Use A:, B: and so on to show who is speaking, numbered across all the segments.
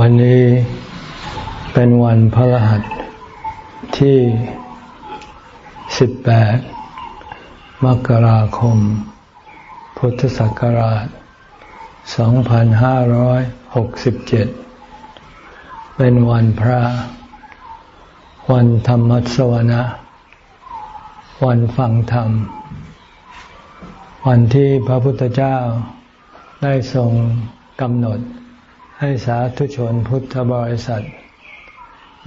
A: วันนี้เป็นวันพระรหัสที่ 18 มกราคม พุทธศักราช 2567 เป็นวันพระ วันธรรมสวนะ วันฟังธรรม วันที่พระพุทธเจ้าได้ทรงกำหนด ให้สาธุชนพุทธบริษัท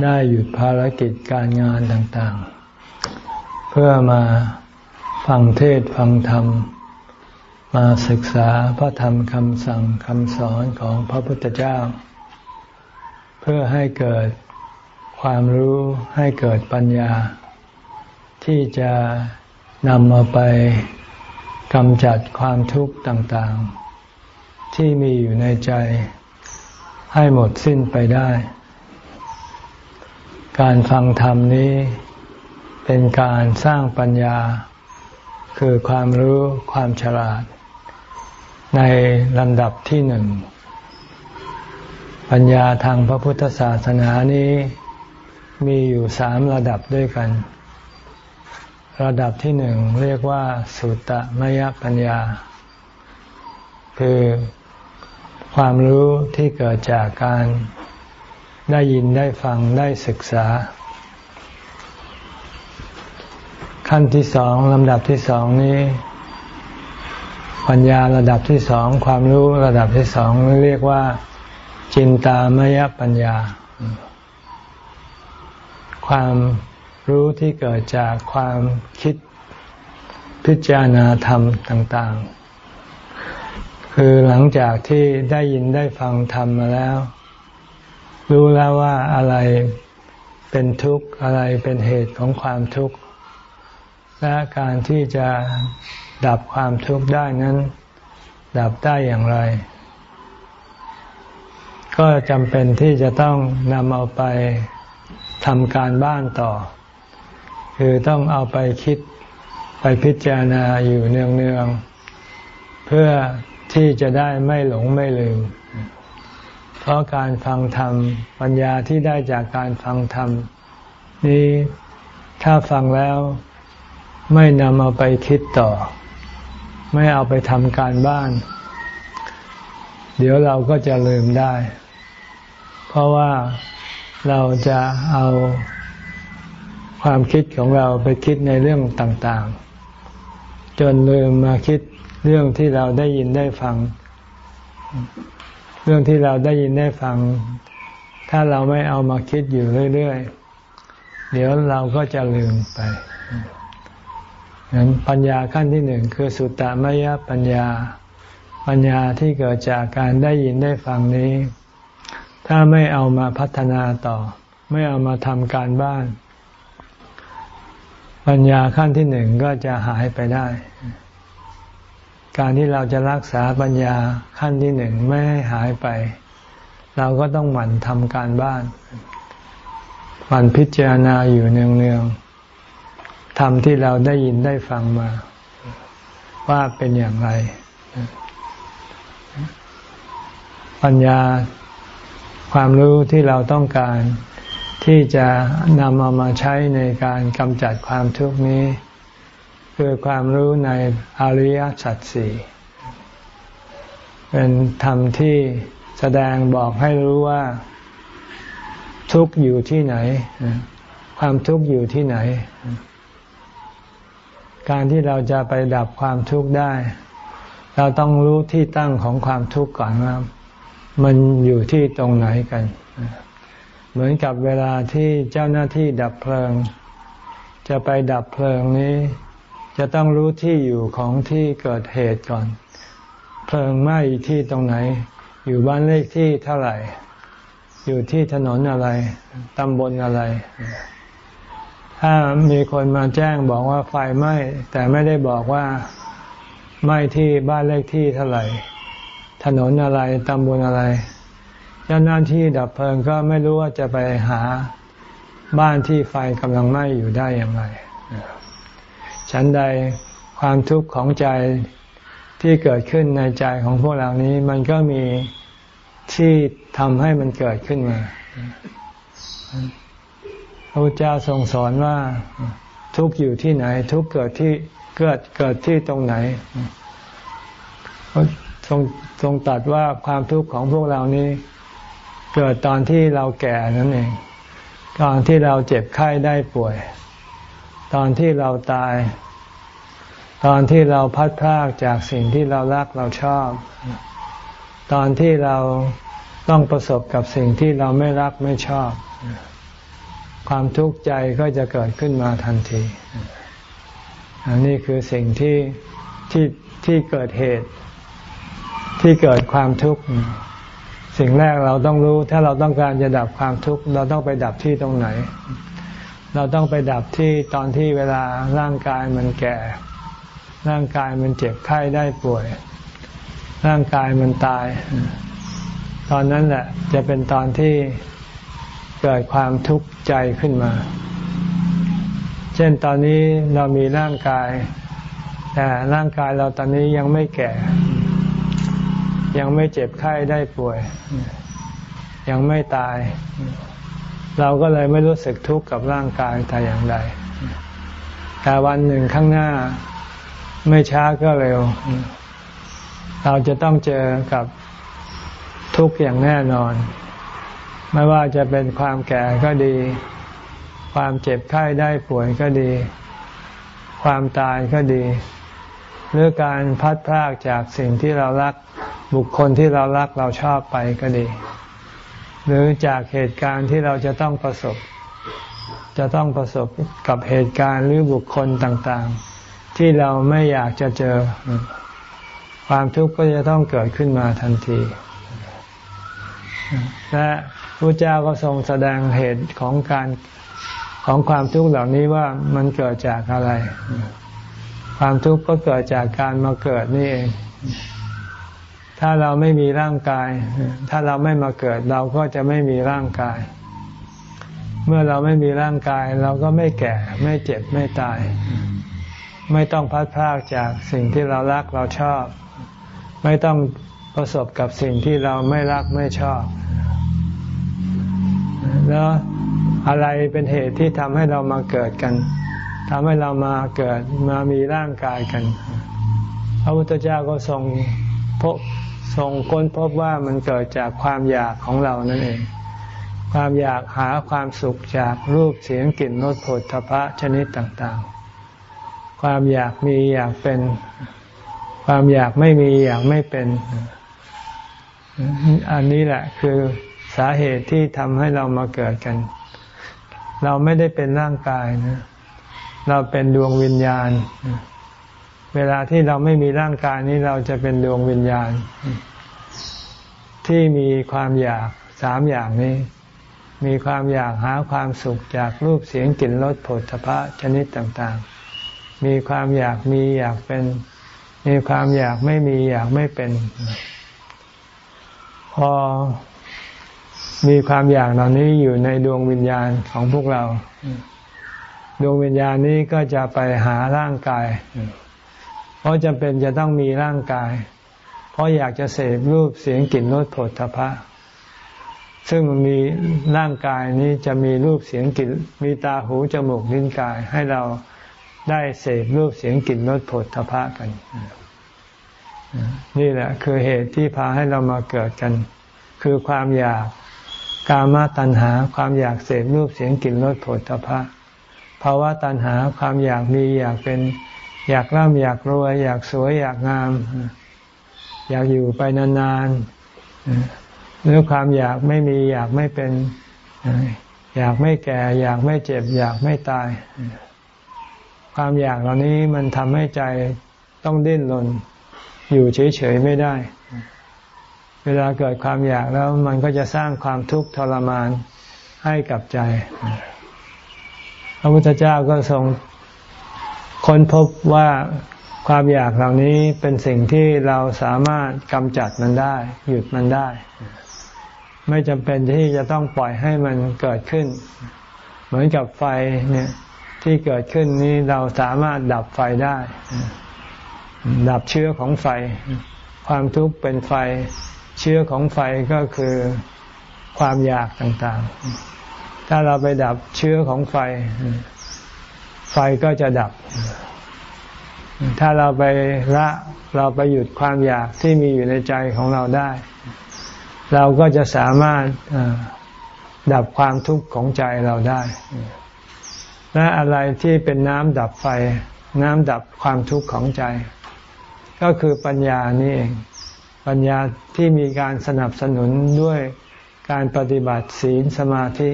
A: ได้หยุดภารกิจการงานต่างๆ เพื่อมาฟังเทศฟังธรรม มาศึกษาพระธรรมคำสั่งคำสอนของพระพุทธเจ้า เพื่อให้เกิดความรู้ให้เกิดปัญญา ที่จะนำมาไปกำจัดความทุกข์ต่างๆ ที่มีอยู่ในใจ ให้หมดสิ้นไปได้ การฟังธรรมนี้เป็นการสร้างปัญญา คือความรู้ความฉลาด ในลำดับที่หนึ่ง ปัญญาทางพระพุทธศาสนานี้มีอยู่สามระดับด้วยกัน ระดับที่หนึ่งเรียกว่า สุตตมยปัญญา คือ ความรู้ที่เกิดจากการได้ยินได้ฟังได้ศึกษา ขั้นที่สองลำดับที่สองนี้ ปัญญาระดับที่สองความรู้ระดับที่สองเรียกว่า จินตามยปัญญา ความรู้ที่เกิดจากความคิดพิจารณาธรรมต่าง ๆ คือหลังจากที่ได้ยินได้ฟังธรรมมาแล้ว รู้แล้วว่าอะไรเป็นทุกข์อะไรเป็นเหตุของความทุกข์ และการที่จะดับความทุกข์ได้นั้น ดับได้อย่างไร ก็จำเป็นที่จะต้องนำเอาไปทำการบ้านต่อ คือต้องเอาไปคิดไปพิจารณาอยู่เนืองๆเพื่อ ที่จะได้ไม่หลงไม่ลืม เพราะการฟังธรรม ปัญญาที่ได้จากการฟังธรรม นี้ถ้าฟังแล้วไม่นำเอาไปคิดต่อ ไม่เอาไปทำการบ้าน เดี๋ยวเราก็จะลืมได้ เพราะว่าเราจะเอาความคิดของเราไปคิดในเรื่องต่าง ๆ จนลืมมาคิด เรื่องที่เราได้ยินได้ฟัง เรื่องที่เราได้ยินได้ฟัง ถ้าเราไม่เอามาคิดอยู่เรื่อยๆ เดี๋ยวเราก็จะลืมไปนั้นปัญญาขั้นที่หนึ่งคือสุตตมยปัญญา ปัญญาที่เกิดจากการได้ยินได้ฟังนี้ ถ้าไม่เอามาพัฒนาต่อ ไม่เอามาทำการบ้าน ปัญญาขั้นที่หนึ่งก็จะหายไปได้ การที่เราจะรักษาปัญญาขั้นที่หนึ่งไม่ให้หายไป เราก็ต้องหมั่นทำการบ้านหมั่นพิจารณาอยู่เนืองๆทำที่เราได้ยินได้ฟังมา ว่าเป็นอย่างไร ปัญญาความรู้ที่เราต้องการที่จะนำเอามาใช้ในการกำจัดความทุกข์นี้ คือความรู้ในอริยสัจสี่เป็นธรรมที่แสดงบอกให้รู้ว่าทุกข์อยู่ที่ไหน ความทุกข์อยู่ที่ไหน การที่เราจะไปดับความทุกข์ได้ เราต้องรู้ที่ตั้งของความทุกข์ก่อนว่ามันอยู่ที่ตรงไหนกัน เหมือนกับเวลาที่เจ้าหน้าที่ดับเพลิง จะไปดับเพลิงนี้ จะต้องรู้ที่อยู่ของที่เกิดเหตุก่อน เพลิงไหม้ที่ตรงไหน อยู่บ้านเลขที่เท่าไหร่ อยู่ที่ถนนอะไร ตำบลอะไร ถ้ามีคนมาแจ้งบอกว่าไฟไหม้แต่ไม่ได้บอกว่าไหม้ที่บ้านเลขที่เท่าไหร่ ถนนอะไร ตำบลอะไรเจ้าหน้าที่ดับเพลิงก็ไม่รู้ว่าจะไปหาบ้านที่ไฟกำลังไหม้อยู่ได้อย่างไร ฉันใดความทุกข์ของใจที่เกิดขึ้นในใจของพวกเรานี้ มันก็มีที่ทำให้มันเกิดขึ้นมาพระพุทธเจ้าทรงสอนว่าทุกอยู่ที่ไหน ทุกเกิดที่เกิดเกิดที่ตรงไหนทรงทรงตัดว่าความทุกข์ของพวกเรานี้ เกิดตอนที่เราแก่นั่นเองตอนที่เราเจ็บไข้ได้ป่วย ตอนที่เราตาย ตอนที่เราพัดพรากจากสิ่งที่เรารักเราชอบ ตอนที่เราต้องประสบกับสิ่งที่เราไม่รักไม่ชอบ ความทุกข์ใจก็จะเกิดขึ้นมาทันที อันนี้คือสิ่งที่ที่ที่เกิดเหตุ ที่เกิดความทุกข์ สิ่งแรกเราต้องรู้ ถ้าเราต้องการจะดับความทุกข์ เราต้องไปดับที่ตรงไหน เราต้องไปดับที่ตอนที่เวลาร่างกายมันแก่ ร่างกายมันเจ็บไข้ได้ป่วย ร่างกายมันตาย ตอนนั้นแหละจะเป็นตอนที่เกิดความทุกข์ใจขึ้นมา เช่นตอนนี้เรามีร่างกาย แต่ร่างกายเราตอนนี้ยังไม่แก่ ยังไม่เจ็บไข้ได้ป่วย ยังไม่ตาย เราก็เลยไม่รู้สึกทุกข์กับร่างกายแต่อย่างใด แต่วันหนึ่งข้างหน้าไม่ช้าก็เร็ว เราจะต้องเจอกับทุกข์อย่างแน่นอน ไม่ว่าจะเป็นความแก่ก็ดี ความเจ็บไข้ได้ป่วยก็ดี ความตายก็ดี หรือการพัดพรากจากสิ่งที่เรารักบุคคลที่เรารักเราชอบไปก็ดี หรือจากเหตุการณ์ที่เราจะต้องประสบ จะต้องประสบกับเหตุการณ์หรือบุคคลต่างๆ ที่เราไม่อยากจะเจอ ความทุกข์ก็จะต้องเกิดขึ้นมาทันที และพระเจ้าก็ทรงแสดงเหตุของการของความทุกข์เหล่านี้ว่ามันเกิดจากอะไร ความทุกข์ก็เกิดจากการมาเกิดนี่เอง ถ้าเราไม่มีร่างกาย ถ้าเราไม่มาเกิดเราก็จะไม่มีร่างกาย เมื่อเราไม่มีร่างกาย เราก็ไม่แก่ ไม่เจ็บไม่ตาย ไม่ต้องพัดพลากจากสิ่งที่เรารักเราชอบ ไม่ต้องประสบกับสิ่งที่เราไม่รักไม่ชอบ แล้วอะไรเป็นเหตุที่ทำให้เรามาเกิดกันทำให้เรามาเกิดมามีร่างกายกัน พระพุทธเจ้าก็ทรงพบ ทรงค้นพบว่ามันเกิดจากความอยากของเรานั่นเอง ความอยากหาความสุขจากรูปเสียงกลิ่นรสผลทพะชนิดต่างๆ ความอยากมีอยากเป็น ความอยากไม่มีอยากไม่เป็น อันนี้แหละคือสาเหตุที่ทำให้เรามาเกิดกัน เราไม่ได้เป็นร่างกายนะ เราเป็นดวงวิญญาณเเวลาที่เราไม่มีร่างกายนี้เราจะเป็นดวงวิญญาณ ที่มีความอยากสามอย่างนี้ มีความอยากหาความสุขจากรูปเสียงกลิ่นรสผลพระชนิดต่างๆ มีความอยากมีอยากเป็น มีความอยากไม่มีอยากไม่เป็น พอมีความอยากเหล่านี้อยู่ในดวงวิญญาณของพวกเรา ดวงวิญญาณนี้ก็จะไปหาร่างกาย ราะจำเป็นจะต้องมีร่างกาย เพราะอยากจะเสพรูปเสียงกลิ่นรสผลทพะ ซึ่งมีร่างกายนี้จะมีรูปเสียงกลิ่นมีตาหูจมูกลิ้นกายให้เราได้เสพรูปเสียงกลิ่นรสผลทพะกัน นี่แหละคือเหตุที่พาให้เรามาเกิดกัน คือความอยากกามตัณหาความอยากเสพรูปเสียงกลิ่นรสผลทพะภาวะตัณหาความอยากมีอยากเป็น อยากร่ำอยากรวย อยากสวยอยากงาม อยากอยู่ไปนานๆหรือความอยากไม่มีอยากไม่เป็น อยากไม่แก่ อยากไม่เจ็บ อยากไม่ตาย ความอยากเหล่านี้มันทำให้ใจต้องดิ้นรนอยู่เฉยๆไม่ได้ เวลาเกิดความอยากแล้วมันก็จะสร้างความทุกข์ทรมานให้กับใจ พระพุทธเจ้าก็ทรง ค้นพบว่าความอยากเหล่านี้เป็นสิ่งที่เราสามารถกำจัดมันได้ หยุดมันได้ ไม่จำเป็นที่จะต้องปล่อยให้มันเกิดขึ้น เหมือนกับไฟเนี่ยที่เกิดขึ้นนี้เราสามารถดับไฟได้ ดับเชื้อของไฟ ความทุกข์เป็นไฟ เชื้อของไฟก็คือความอยากต่างๆ ถ้าเราไปดับเชื้อของไฟ ไฟก็จะดับ ถ้าเราไปละเราไปหยุดความอยากที่มีอยู่ในใจของเราได้ เราก็จะสามารถดับความทุกข์ของใจเราได้ และอะไรที่เป็นน้ำดับไฟ น้ำดับความทุกข์ของใจ ก็คือปัญญานี่เอง ปัญญาที่มีการสนับสนุนด้วยการปฏิบัติศีลสมาธิ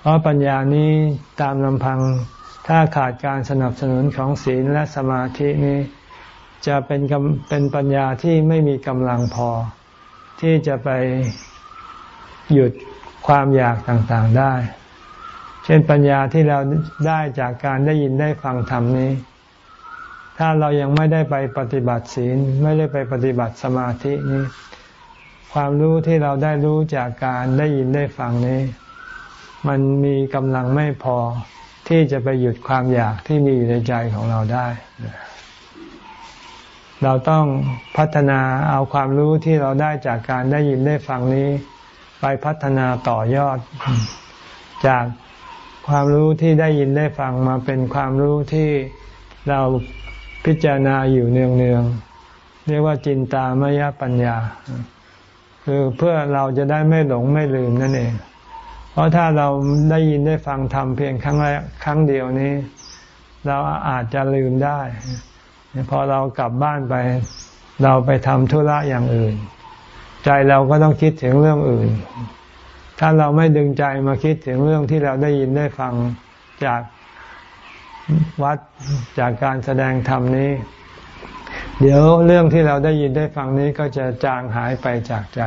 A: เพราะปัญญานี้ตามลำพัง ถ้าขาดการสนับสนุนของศีลและสมาธินี้ จะเป็นเป็นปัญญาที่ไม่มีกำลังพอ ที่จะไปหยุดความอยากต่างๆได้ เช่นปัญญาที่เราได้จากการได้ยินได้ฟังธรรมนี้ ถ้าเรายังไม่ได้ไปปฏิบัติศีล ไม่ได้ไปปฏิบัติสมาธินี้ ความรู้ที่เราได้รู้จากการได้ยินได้ฟังนี้ มันมีกำลังไม่พอ ที่จะไปหยุดความอยากที่มีอยู่ในใจของเราได้ เราต้องพัฒนาเอาความรู้ที่เราได้จากการได้ยินได้ฟังนี้ ไปพัฒนาต่อยอด จากความรู้ที่ได้ยินได้ฟังมาเป็นความรู้ที่เราพิจารณาอยู่เนืองๆเรียกว่าจินตามยปัญญา คือเพื่อเราจะได้ไม่หลงไม่ลืมนั่นเอง ราะถ้าเราได้ยินได้ฟังทำเพียงครั้งแรกครั้งเดียวนี้ เราอาจจะลืมได้ พอเรากลับบ้านไป เราไปทำธุระอย่างอื่น ใจเราก็ต้องคิดถึงเรื่องอื่น ถ้าเราไม่ดึงใจมาคิดถึงเรื่องที่เราได้ยินได้ฟังจากวัดจากการแสดงธรรมนี้ เดี๋ยวเรื่องที่เราได้ยินได้ฟังนี้ก็จะจางหายไปจากใจ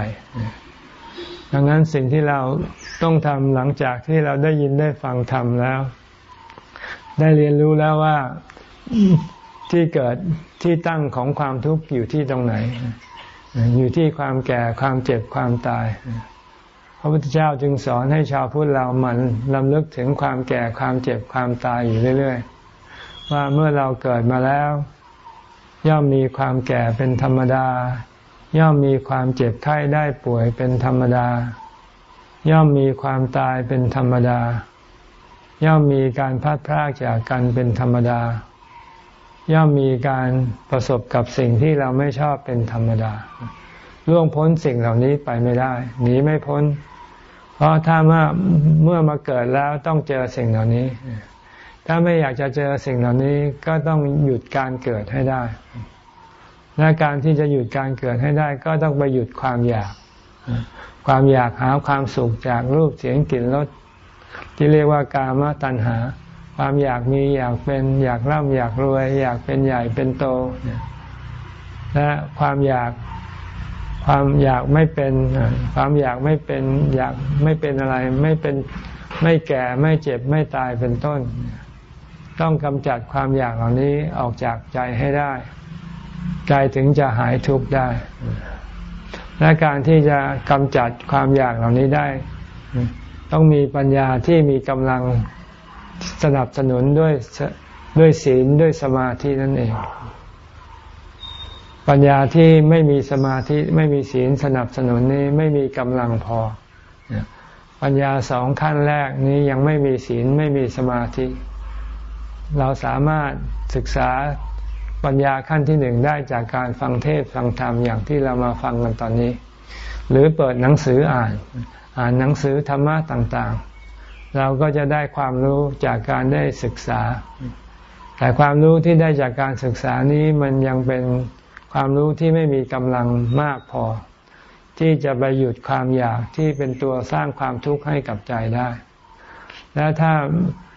A: ดังนั้นสิ่งที่เราต้องทำหลังจากที่เราได้ยินได้ฟังธรรมแล้ว ได้เรียนรู้แล้วว่าที่เกิดที่ตั้งของความทุกข์อยู่ที่ตรงไหน อยู่ที่ความแก่ความเจ็บความตาย พระพุทธเจ้าจึงสอนให้ชาวพุทธเรามันลำลึกถึงความแก่ความเจ็บความตายอยู่เรื่อย ๆ ว่าเมื่อเราเกิดมาแล้ว ย่อมมีความแก่เป็นธรรมดา ย่อมมีความเจ็บไข้ได้ป่วยเป็นธรรมดา ย่อมมีความตายเป็นธรรมดา ย่อมมีการพัดพรากจากกันเป็นธรรมดา ย่อมมีการประสบกับสิ่งที่เราไม่ชอบเป็นธรรมดา ล่วงพ้นสิ่งเหล่านี้ไปไม่ได้ หนีไม่พ้น เพราะถ้าเมื่อเมื่อมาเกิดแล้วต้องเจอสิ่งเหล่านี้ ถ้าไม่อยากจะเจอสิ่งเหล่านี้ก็ต้องหยุดการเกิดให้ได้ และการที่จะหยุดการเกิดให้ได้ก็ต้องไปหยุดความอยาก ความอยากหาความสุขจากรูปเสียงกลิ่นรสที่เรียกว่ากามตัณหา ความอยากมีอยากเป็นอยากร่ำอยากรวย อยากเป็นใหญ่เป็นโตและความอยากความอยากไม่เป็นความอยากไม่เป็นอยากไม่เป็นอะไร ไม่เป็นไม่แก่ไม่เจ็บไม่ตายเป็นต้น ต้องกำจัดความอยากเหล่านี้ออกจากใจให้ได้ ใจถึงจะหายทุกข์ได้ และการที่จะกำจัดความอยากเหล่านี้ได้ ต้องมีปัญญาที่มีกำลังสนับสนุนด้วยด้วยศีลด้วยสมาธินั่นเอง ปัญญาที่ไม่มีสมาธิไม่มีศีลสนับสนุนนี้ไม่มีกำลังพอ ปัญญาสองขั้นแรกนี้ยังไม่มีศีลไม่มีสมาธิ เราสามารถศึกษา ปัญญาขั้นที่หนึ่งได้จากการฟังเทศฟังธรรมอย่างที่เรามาฟังกันตอนนี้ หรือเปิดหนังสืออ่าน อ่านหนังสือธรรมะต่างๆ เราก็จะได้ความรู้จากการได้ศึกษา แต่ความรู้ที่ได้จากการศึกษานี้มันยังเป็นความรู้ที่ไม่มีกำลังมากพอ ที่จะไปหยุดความอยากที่เป็นตัวสร้างความทุกข์ให้กับใจได้ และถ้า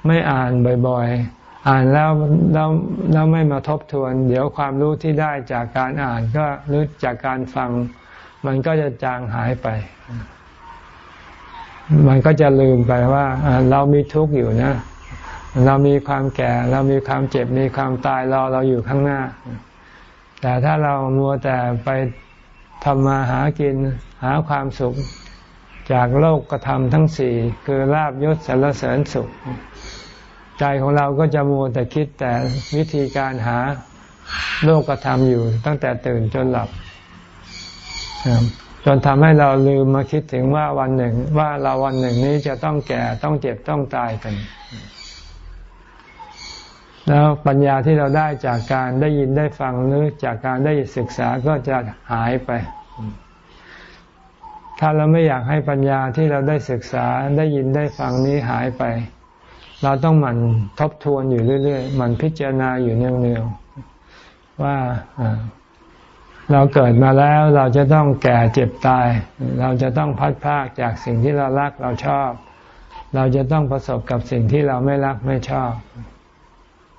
A: ไม่อ่านบ่อยๆ อ่านแล้วแล้วแล้วไม่มาทบทวน เดี๋ยวความรู้ที่ได้จากการอ่านก็หรือจากการฟัง มันก็จะจางหายไป มันก็จะลืมไปว่าเรามีทุกข์อยู่นะ เรามีความแก่ เรามีความเจ็บมีความตายรอเราอยู่ข้างหน้า แต่ถ้าเรามัวแต่ไปทำมาหากินหาความสุขจากโลกกระทำทั้งสี่คือลาบยศสรรเสริญสุข ใจของเราก็จะมัวแต่คิดแต่วิธีการหาโลกธรรมอยู่ ตั้งแต่ตื่นจนหลับจนทำให้เราลืมมาคิดถึงว่าวันหนึ่ง ว่าเราวันหนึ่งนี้จะต้องแก่ต้องเจ็บต้องตายกัน แล้วปัญญาที่เราได้จากการได้ยินได้ฟังหรือจากการได้ศึกษาก็จะหายไป ถ้าเราไม่อยากให้ปัญญาที่เราได้ศึกษาได้ยินได้ฟังนี้หายไป เราต้องหมั่นทบทวนอยู่เรื่อยๆหมั่นพิจารณาอยู่เนืองๆว่าเราเกิดมาแล้วเราจะต้องแก่เจ็บตาย เราจะต้องพัดพากจากสิ่งที่เรารักเราชอบ เราจะต้องประสบกับสิ่งที่เราไม่รักไม่ชอบ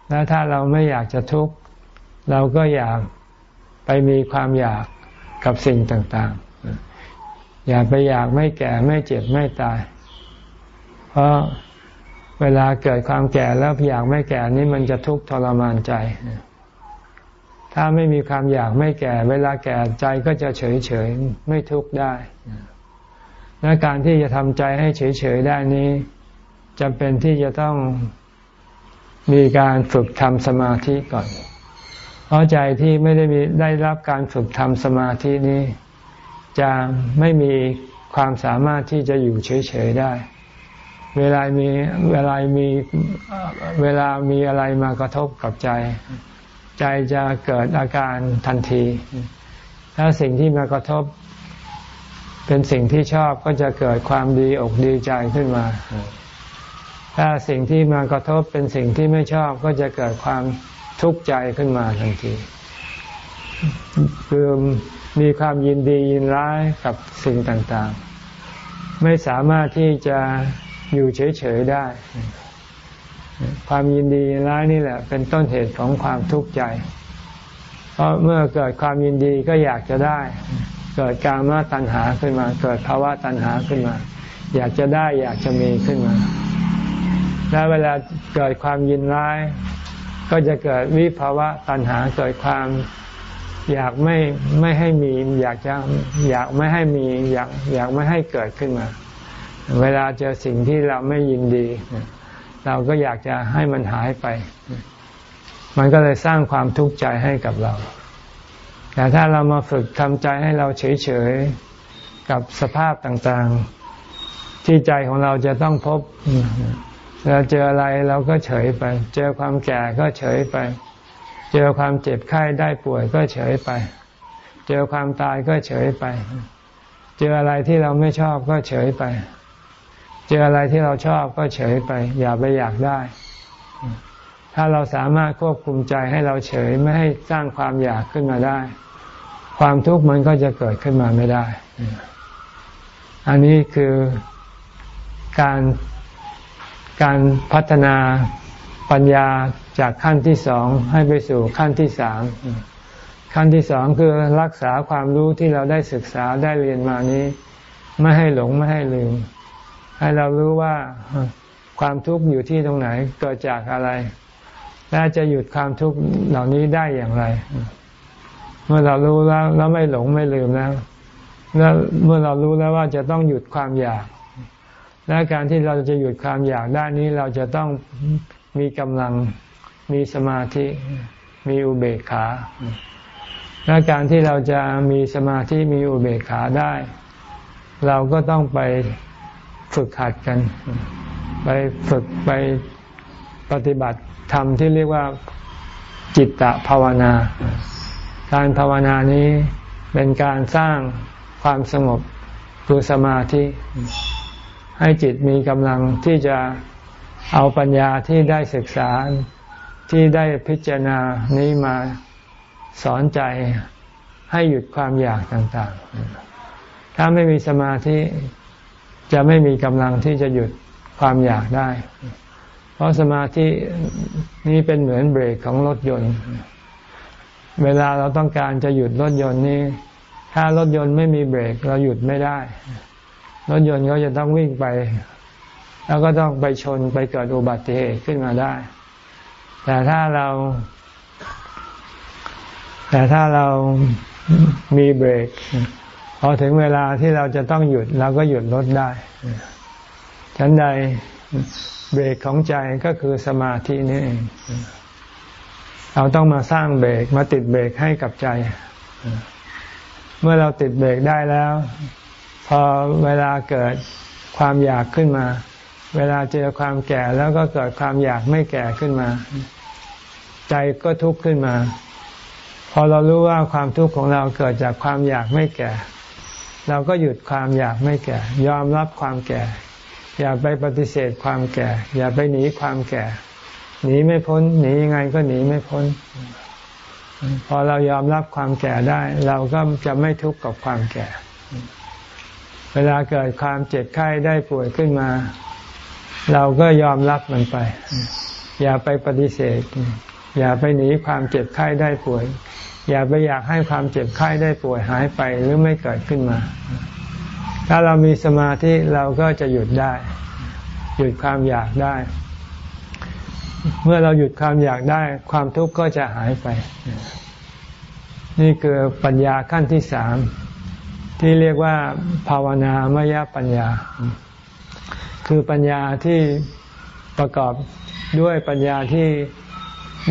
A: แล้วถ้าเราไม่อยากจะทุกข์เราก็อยากไปมีความอยากกับสิ่งต่างๆ อย่าไปอยากไม่แก่ไม่เจ็บไม่ตาย เพราะ เวลาเกิดความแก่แล้วอยากไม่แก่นี้มันจะทุกข์ทรมานใจ ถ้าไม่มีความอยากไม่แก่ เวลาแก่ใจก็จะเฉยเฉยไม่ทุกข์ได้ และการที่จะทำใจให้เฉยเฉยได้นี้จำเป็นที่จะต้องมีการฝึกทำสมาธิก่อน เพราะใจที่ไม่ได้มีได้รับการฝึกทำสมาธินี้ จะไม่มีความสามารถที่จะอยู่เฉยๆได้ เวลามีเวลามีเวลามีอะไรมากระทบกับใจ ใจจะเกิดอาการทันที ถ้าสิ่งที่มากระทบ เป็นสิ่งที่ชอบก็จะเกิดความดีอกดีใจขึ้นมา ถ้าสิ่งที่มากระทบเป็นสิ่งที่ไม่ชอบก็จะเกิดความทุกข์ใจขึ้นมาทันทีคือมีความยินดียินร้ายกับสิ่งต่างๆ ไม่สามารถที่จะ อยู่เฉยๆได้ ความยินดียินร้ายนี่แหละ เป็นต้นเหตุของความทุกข์ใจ เพราะเมื่อเกิดความยินดีก็อยากจะได้ เกิดการมาตัณหาขึ้นมา เกิดภาวะตัณหาขึ้นมา อยากจะได้อยากจะมีขึ้นมา และเวลาเกิดความยินร้าย ก็จะเกิดวิภาวะตัณหาเกิดความอยากไม่ไม่ให้มี อยากจะอยากไม่ให้มี อยากอยากไม่ให้เกิดขึ้นมา เวลาเจอสิ่งที่เราไม่ยินดี เราก็อยากจะให้มันหายไป มันก็เลยสร้างความทุกข์ใจให้กับเรา แต่ถ้าเรามาฝึกทำใจให้เราเฉยๆ กับสภาพต่างๆ ที่ใจของเราจะต้องพบเราเจออะไรเราก็เฉยไป เจอความแก่ก็เฉยไป เจอความเจ็บไข้ได้ป่วยก็เฉยไป เจอความตายก็เฉยไป เจออะไรที่เราไม่ชอบก็เฉยไป เจออะไรที่เราชอบก็เฉยไป อย่าไปอยากได้ ถ้าเราสามารถควบคุมใจให้เราเฉยไม่ให้สร้างความอยากขึ้นมาได้ ความทุกข์มันก็จะเกิดขึ้นมาไม่ได้ อันนี้คือการการพัฒนาปัญญาจากขั้นที่สองให้ไปสู่ขั้นที่สามขั้นที่สองคือรักษาความรู้ที่เราได้ศึกษาได้เรียนมานี้ ไม่ให้หลงไม่ให้ลืม ให้เรารู้ว่าความทุกข์อยู่ที่ตรงไหนเกิดจากอะไร และจะหยุดความทุกข์เหล่านี้ได้อย่างไร เมื่อเรารู้แล้วเราไม่หลงไม่ลืมแล้ว แล้วเมื่อเรารู้แล้วว่าจะต้องหยุดความอยาก และการที่เราจะหยุดความอยากด้านนี้เราจะต้องมีกำลังมีสมาธิมีอุเบกขาและการที่เราจะมีสมาธิมีอุเบกขาได้ เราก็ต้องไป ฝึกหัดกัน ไปฝึกไปปฏิบัติธรรมที่เรียกว่าจิตตภาวนา การภาวนานี้เป็นการสร้างความสงบคือสมาธิ ให้จิตมีกำลังที่จะเอาปัญญาที่ได้ศึกษาที่ได้พิจารณานี้มาสอนใจให้หยุดความอยากต่างๆ ถ้าไม่มีสมาธิ จะไม่มีกำลังที่จะหยุดความอยากได้ เพราะสมาธินี้เป็นเหมือนเบรกของรถยนต์ เวลาเราต้องการจะหยุดรถยนต์นี้ ถ้ารถยนต์ไม่มีเบรกเราหยุดไม่ได้ รถยนต์ก็จะต้องวิ่งไป แล้วก็ต้องไปชนไปเกิดอุบัติเหตุขึ้นมาได้ แต่ถ้าเรา แต่ถ้าเรามีเบรก พอถึงเวลาที่เราจะต้องหยุดเราก็หยุดรถได้ฉันใดเบรกของใจก็คือสมาธินี่เองเราต้องมาสร้างเบรกมาติดเบรกให้กับใจมมื่อเราติดเบรกได้แล้ว พอเวลาเกิดความอยากขึ้นมา เวลาเจอความแก่แล้วก็เกิดความอยากไม่แก่ขึ้นมา ใจก็ทุกข์ขึ้นมา พอเรารู้ว่าความทุกข์ของเราเกิดจากความอยากไม่แก่ เราก็หยุดความอยากไม่แก่ ยอมรับความแก่ อย่าไปปฏิเสธความแก่ อย่าไปหนีความแก่ หนีไม่พ้น หนียังไงก็หนีไม่พ้น พอเรายอมรับความแก่ได้ เราก็จะไม่ทุกข์กับความแก่ เวลาเกิดความเจ็บไข้ได้ป่วยขึ้นมา เราก็ยอมรับมันไป อย่าไปปฏิเสธ อย่าไปหนีความเจ็บไข้ได้ป่วย อย่าไปอยากให้ความเจ็บไข้ได้ป่วยหายไปหรือไม่เกิดขึ้นมา ถ้าเรามีสมาธิเราก็จะหยุดได้ หยุดความอยากได้ เมื่อเราหยุดความอยากได้ ความทุกข์ก็จะหายไป นี่คือปัญญาขั้นที่สามที่เรียกว่าภาวนามยปัญญา คือปัญญาที่ประกอบด้วยปัญญาที่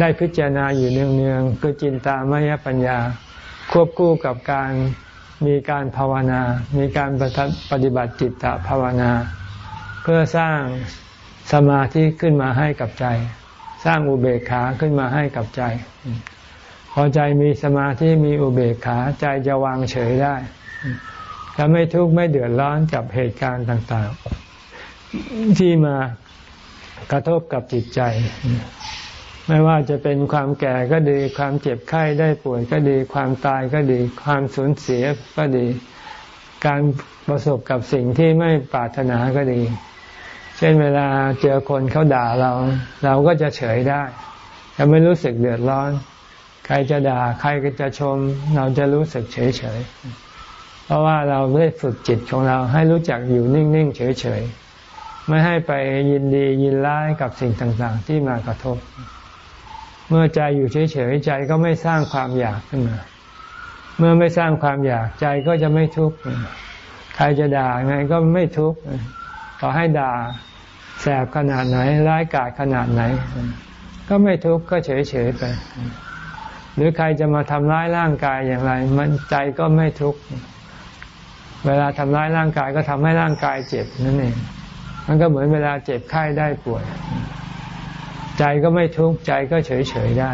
A: ได้พิจารณาอยู่เนืองๆคือจินตามยปัญญา ควบคู่กับการมีการภาวนา มีการปฏิบัติจิตตภาวนา เพื่อสร้างสมาธิขึ้นมาให้กับใจ สร้างอุเบกขาขึ้นมาให้กับใจ พอใจมีสมาธิมีอุเบกขาใจจะวางเฉยได้จะไม่ทุกข์ไม่เดือดร้อนกับเหตุการณ์ต่าง ๆ ที่มากระทบกับจิตใจ ไม่ว่าจะเป็นความแก่ก็ดี ความเจ็บไข้ได้ป่วยก็ดี ความตายก็ดี ความสูญเสียก็ดี การประสบกับสิ่งที่ไม่ปรารถนาก็ดี เช่นเวลาเจอคนเขาด่าเรา เราก็จะเฉยได้ จะไม่รู้สึกเดือดร้อน ใครจะด่าใครก็จะชม เราจะรู้สึกเฉยเฉยเพราะว่าเราได้ฝึกจิตของเราให้รู้จักอยู่นิ่งๆเฉยๆ ไม่ให้ไปยินดียินร้ายกับสิ่งต่างๆ ที่มากระทบ เมื่อใจอยู่เฉยๆใจก็ไม่สร้างความอยากขึ้นมา เมื่อไม่สร้างความอยากใจก็จะไม่ทุกข์ใครจะด่าไงก็ไม่ทุกข์ต่อให้ด่าแสบขนาดไหน ร้ายกาจขนาดไหน ก็ไม่ทุกข์ก็เฉยเฉยไป หรือใครจะมาทำร้ายร่างกายอย่างไร มันใจก็ไม่ทุกข์เวลาทำร้ายร่างกายก็ทำให้ร่างกายเจ็บนั่นเองมันก็เหมือนเวลาเจ็บไข้ได้ป่วย ใจก็ไม่ทุกข์ใจก็เฉยเฉยได้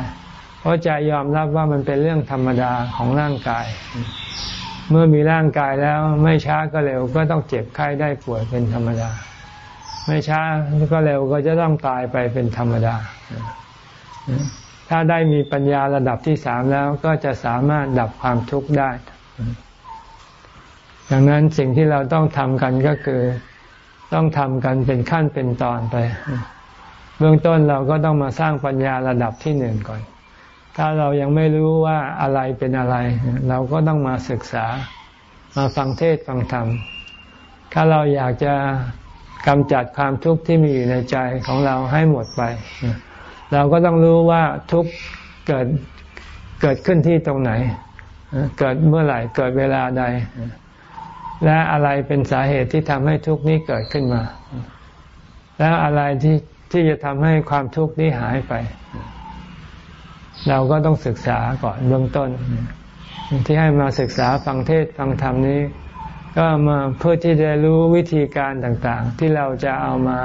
A: เพราะใจยอมรับว่ามันเป็นเรื่องธรรมดาของร่างกาย เมื่อมีร่างกายแล้วไม่ช้าก็เร็วก็ต้องเจ็บไข้ได้ป่วยเป็นธรรมดา ไม่ช้าก็เร็วก็จะต้องตายไปเป็นธรรมดา ถ้าได้มีปัญญาระดับที่สามแล้วก็จะสามารถดับความทุกข์ได้ ดังนั้นสิ่งที่เราต้องทำกันก็คือต้องทำกันเป็นขั้นเป็นตอนไป เบื้องต้นเราก็ต้องมาสร้างปัญญาระดับที่หนึ่งก่อน ถ้าเรายังไม่รู้ว่าอะไรเป็นอะไร เราก็ต้องมาศึกษามาฟังเทศฟังธรรม ถ้าเราอยากจะกำจัดความทุกข์ที่มีอยู่ในใจของเราให้หมดไป เราก็ต้องรู้ว่าทุกข์เกิดเกิดขึ้นที่ตรงไหน เกิดเมื่อไหร่ เกิดเวลาใด และอะไรเป็นสาเหตุที่ทำให้ทุกข์นี้เกิดขึ้นมา แล้วอะไรที่ ที่จะทำให้ความทุกข์นี้หายไป เราก็ต้องศึกษาก่อนเบื้องต้น ที่ให้มาศึกษาฟังเทศฟังธรรมนี้ ก็มาเพื่อที่จะรู้วิธีการต่างๆ ที่เราจะเอามา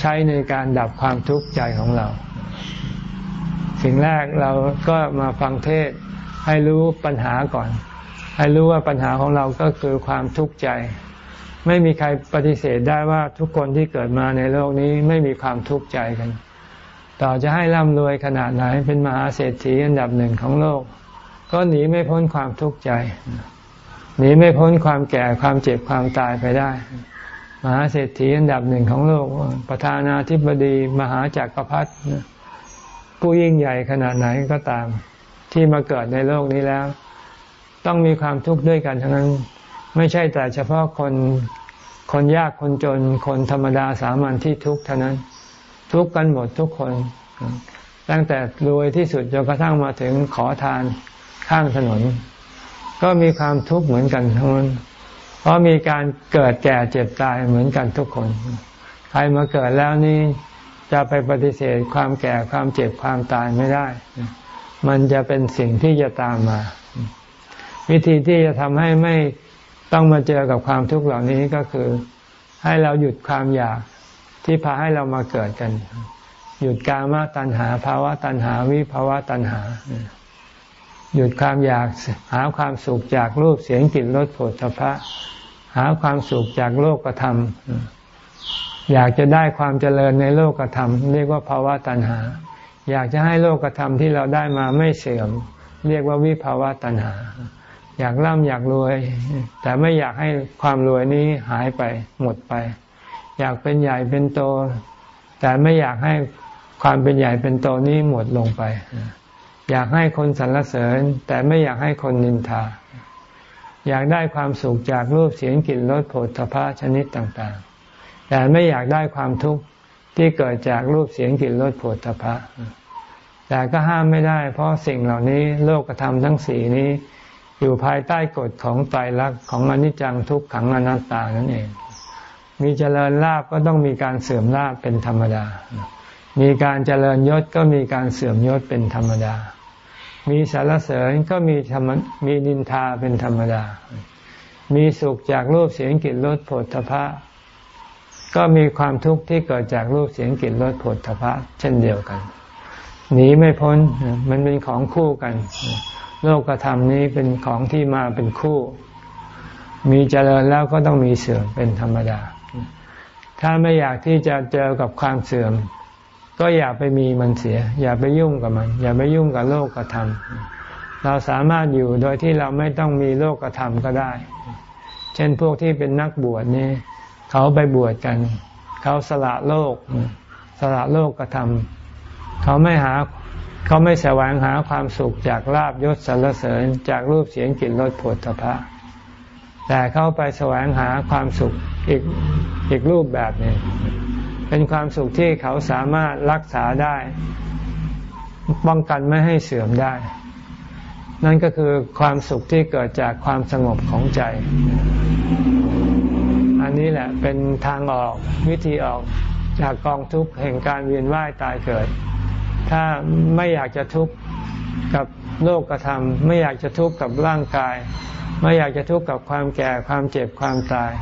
A: ใช้ในการดับความทุกข์ใจของเรา สิ่งแรกเราก็มาฟังเทศให้รู้ปัญหาก่อน ให้รู้ว่าปัญหาของเราก็คือความทุกข์ใจ ไม่มีใครปฏิเสธได้ว่าทุกคนที่เกิดมาในโลกนี้ไม่มีความทุกข์ใจกัน ต่อจะให้ร่ำรวยขนาดไหนเป็นมหาเศรษฐีอันดับหนึ่งของโลก ก็หนีไม่พ้นความทุกข์ใจ หนีไม่พ้นความแก่ความเจ็บความตายไปได้ มหาเศรษฐีอันดับหนึ่งของโลก ประธานาธิบดีมหาจักรพรรดิผู้ยิ่งใหญ่ขนาดไหนก็ตาม ที่มาเกิดในโลกนี้แล้ว ต้องมีความทุกข์ด้วยกันทั้งนั้นไม่ใช่แต่เฉพาะคน คนยากคนจนคนธรรมดาสามัญที่ทุกข์เท่านั้น ทุกข์กันหมดทุกคน ตั้งแต่รวยที่สุดจนกระทั่งมาถึงขอทานข้างถนน ก็มีความทุกข์เหมือนกันทั้งนั้นเพราะมีการเกิดแก่เจ็บตายเหมือนกันทุกคน ใครมาเกิดแล้วนี่จะไปปฏิเสธความแก่ความเจ็บความตายไม่ได้ มันจะเป็นสิ่งที่จะตามมา วิธีที่จะทำให้ไม่ ต้องมาเจอกับความทุกข์เหล่านี้ก็คือ ให้เราหยุดความอยากที่พาให้เรามาเกิดกัน หยุดกามตัณหาภาวะตัณหาวิภาวะตัณหา หยุดความอยากหาความสุขจากรูปเสียงกลิ่นรสผลพะหาความสุขจากโลกธรรมอยากจะได้ความเจริญในโลกธรรมเรียกว่าภาวะตัณหา อยากจะให้โลกธรรมที่เราได้มาไม่เสื่อม เรียกว่าวิภาวะตัณหา อยากร่ำอยากรวย แต่ไม่อยากให้ความรวยนี้หายไปหมดไป อยากเป็นใหญ่เป็นโต แต่ไม่อยากให้ความเป็นใหญ่เป็นโตนี้หมดลงไป อยากให้คนสรรเสริญ แต่ไม่อยากให้คนนินทา อยากได้ความสุขจากรูปเสียงกลิ่นรสผลพระชนิดต่างๆ แต่ไม่อยากได้ความทุกข์ที่เกิดจากรูปเสียงกลิ่นรสผลพระแต่ก็ห้ามไม่ได้ เพราะสิ่งเหล่านี้โลกธรรมทั้งสี่นี้ อยู่ภายใต้กฎของไตรลักษณ์ของอนิจจังทุกขังอนัตตานั่นเอง มีเจริญลาบก็ต้องมีการเสื่อมลาบเป็นธรรมดา มีการเจริญยศก็มีการเสื่อมยศเป็นธรรมดา มีสารเสริญก็มีธรรมมีนินทาเป็นธรรมดา มีสุขจากรูปเสียงกลิ่นรสผลทพะ ก็มีความทุกข์ที่เกิดจากรูปเสียงกลิ่นรสผลทพะ เช่นเดียวกัน หนีไม่พ้นมันเป็นของคู่กัน โลกธรรมนี้เป็นของที่มาเป็นคู่ มีเจริญแล้วก็ต้องมีเสื่อมเป็นธรรมดา ถ้าไม่อยากที่จะเจอกับความเสื่อม ก็อย่าไปมีมันเสีย อย่าไปยุ่งกับมัน อย่าไปยุ่งกับโลกธรรม เราสามารถอยู่โดยที่เราไม่ต้องมีโลกธรรมก็ได้ เช่นพวกที่เป็นนักบวชนี่เขาไปบวชกัน เขาสละโลก สละโลกกระทำเขาไม่หา เขาไม่แสวงหาความสุขจากลาบยศสรรเสริญจากรูปเสียงกลิ่นรสผลพระแต่เขาไปแสวงหาความสุขอีกอีกรูปแบบหนึ่งเป็นความสุขที่เขาสามารถรักษาได้ ป้องกันไม่ให้เสื่อมได้ นั่นก็คือความสุขที่เกิดจากความสงบของใจ อันนี้แหละเป็นทางออกวิธีออกจากกองทุกข์แห่งการเวียนว่ายตายเกิด ถ้าไม่อยากจะทุกข์กับโลกกระทำไม่อยากจะทุกข์กับร่างกาย ไม่อยากจะทุกข์กับความแก่ความเจ็บความตาย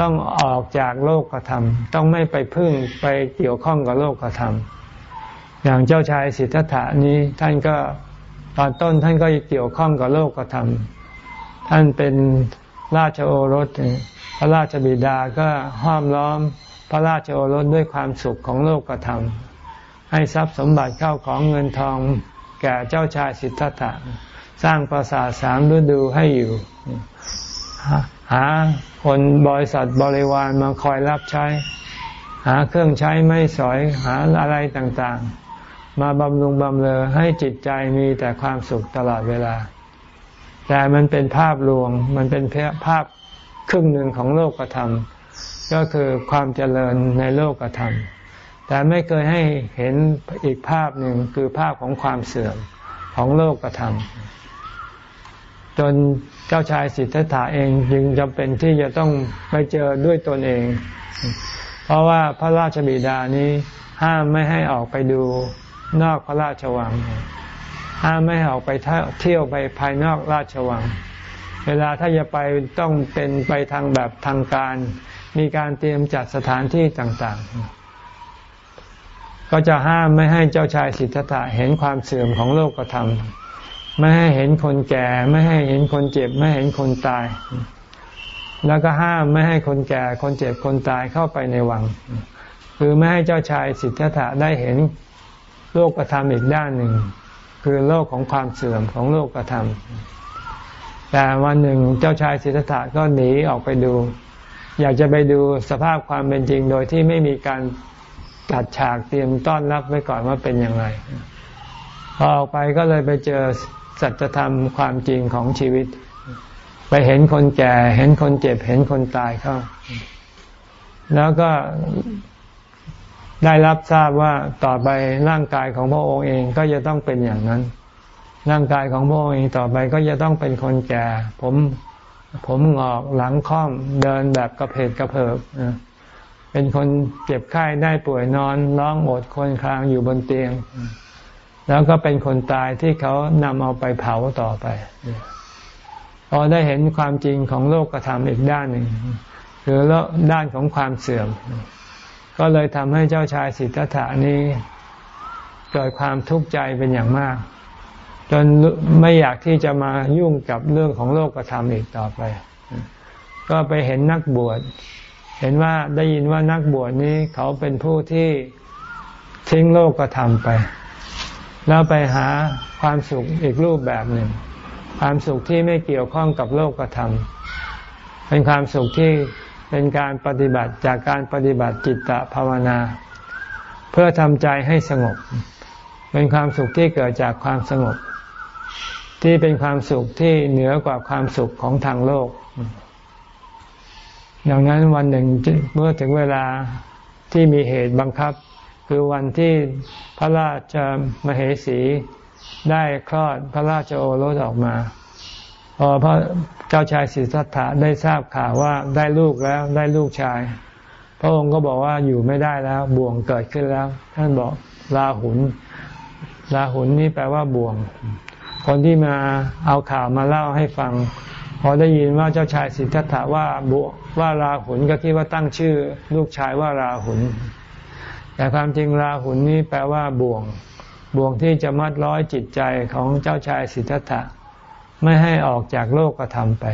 A: ต้องออกจากโลกธรรม ต้องไม่ไปพึ่งไปเกี่ยวข้องกับโลกธรรม อย่างเจ้าชายสิทธัตถานี้ท่านก็ตอนต้นท่านก็เกี่ยวข้องกับโลกธรรม ท่านเป็นราชโอรส พระราชบิดาก็ห้อมล้อมพระราชโอรสด้วยความสุขของโลกธรรม ให้ทรัพย์สมบัติเข้าของเงินทองแก่เจ้าชายสิทธัตถะ สร้างปราสาทสามฤดูให้อยู่ หาคนบริษัทบริวารมาคอยรับใช้ หาเครื่องใช้ไม่สอยหาอะไรต่างๆ มาบำรุงบำเรอให้จิตใจมีแต่ความสุขตลอดเวลา แต่มันเป็นภาพลวง มันเป็นภาพครึ่งหนึ่งของโลกธรรม ก็คือความเจริญในโลกธรรม แต่ไม่เคยให้เห็นอีกภาพหนึ่งคือภาพของความเสื่อมของโลกธรรมจนเจ้าชายสิทธัตถะเองจึงจำเป็นที่จะต้องไปเจอด้วยตนเอง เพราะว่าพระราชบิดานี้ห้ามไม่ให้ออกไปดูนอกพระราชวัง ห้ามไม่ให้ออกไปเที่ยวไปภายนอกราชวัง เวลาถ้าจะไปต้องเป็นไปทางแบบทางการ มีการเตรียมจัดสถานที่ต่างๆ ก็จะห้ามไม่ให้เจ้าชายสิทธัตถะเห็นความเสื่อมของโลกธรรมไม่ให้เห็นคนแก่ ไม่ให้เห็นคนเจ็บ ไม่เห็นคนตาย แล้วก็ห้ามไม่ให้คนแก่ คนเจ็บคนตายเข้าไปในวัง คือไม่ให้เจ้าชายสิทธัตถะได้เห็นโลกธรรมอีกด้านหนึ่ง คือโลกของความเสื่อมของโลกธรรมแต่วันหนึ่งเจ้าชายสิทธัตถะก็หนีออกไปดู อยากจะไปดูสภาพความเป็นจริงโดยที่ไม่มีการ ตัดฉากเตรียมต้อนรับไว้ก่อนว่าเป็นอย่างไร พอออกไปก็เลยไปเจอสัจธรรมความจริงของชีวิต ไปเห็นคนแก่ เห็นคนเจ็บ เห็นคนตายเข้า แล้วก็ได้รับทราบว่าต่อไปร่างกายของพระองค์เองก็จะต้องเป็นอย่างนั้น ร่างกายของพระองค์เองต่อไปก็จะต้องเป็นคนแก่ ผมผมงอกหลังค่อมเดินแบบกระเพกกระเพก เป็นคนเจ็บไข้ได้ป่วยนอนร้องโอดคนคลางอยู่บนเตียง แล้วก็เป็นคนตายที่เขานำเอาไปเผาต่อไปพอได้เห็นความจริงของโลกธรรมอีกด้านหนึ่งคือด้านของความเสื่อม ก็เลยทำให้เจ้าชายสิทธัตถานี้ เกิดความทุกข์ใจเป็นอย่างมาก จนไม่อยากที่จะมายุ่งกับเรื่องของโลกธรรมอีกต่อไป ก็ไปเห็นนักบวช เห็นว่าได้ยินว่านักบวชนี้เขาเป็นผู้ที่ทิ้งโลกธรรมไป แล้วไปหาความสุขอีกรูปแบบหนึ่ง ความสุขที่ไม่เกี่ยวข้องกับโลกธรรม เป็นความสุขที่เป็นการปฏิบัติจากการปฏิบัติจิตตภาวนา เพื่อทำใจให้สงบ เป็นความสุขที่เกิดจากความสงบ ที่เป็นความสุขที่เหนือกว่าความสุขของทางโลก ดังนั้นวันหนึ่งเมื่อถึงเวลาที่มีเหตุบังคับ คือวันที่พระราชมเหสีได้คลอดพระราชโอรสออกมา พอพระเจ้าชายสิทธัตถะได้ทราบข่าวว่าได้ลูกแล้วได้ลูกชาย พระองค์ก็บอกว่าอยู่ไม่ได้แล้วบ่วงเกิดขึ้นแล้ว ท่านบอกลาหุนลาหุนนี่แปลว่าบ่วง คนที่มาเอาข่าวมาเล่าให้ฟัง อได้ยินว่าเจ้าชายสิทธัตถะว่าบุว่าราหุนก็คิดว่าตั้งชื่อ ลูกชายว่าราหุนแต่ความจริงราหุนนี้แปลว่าบ่วง บ่วงที่จะมัดร้อยจิตใจของเจ้าชายสิทธัตถะไม่ให้ออกจากโลกกระทำไป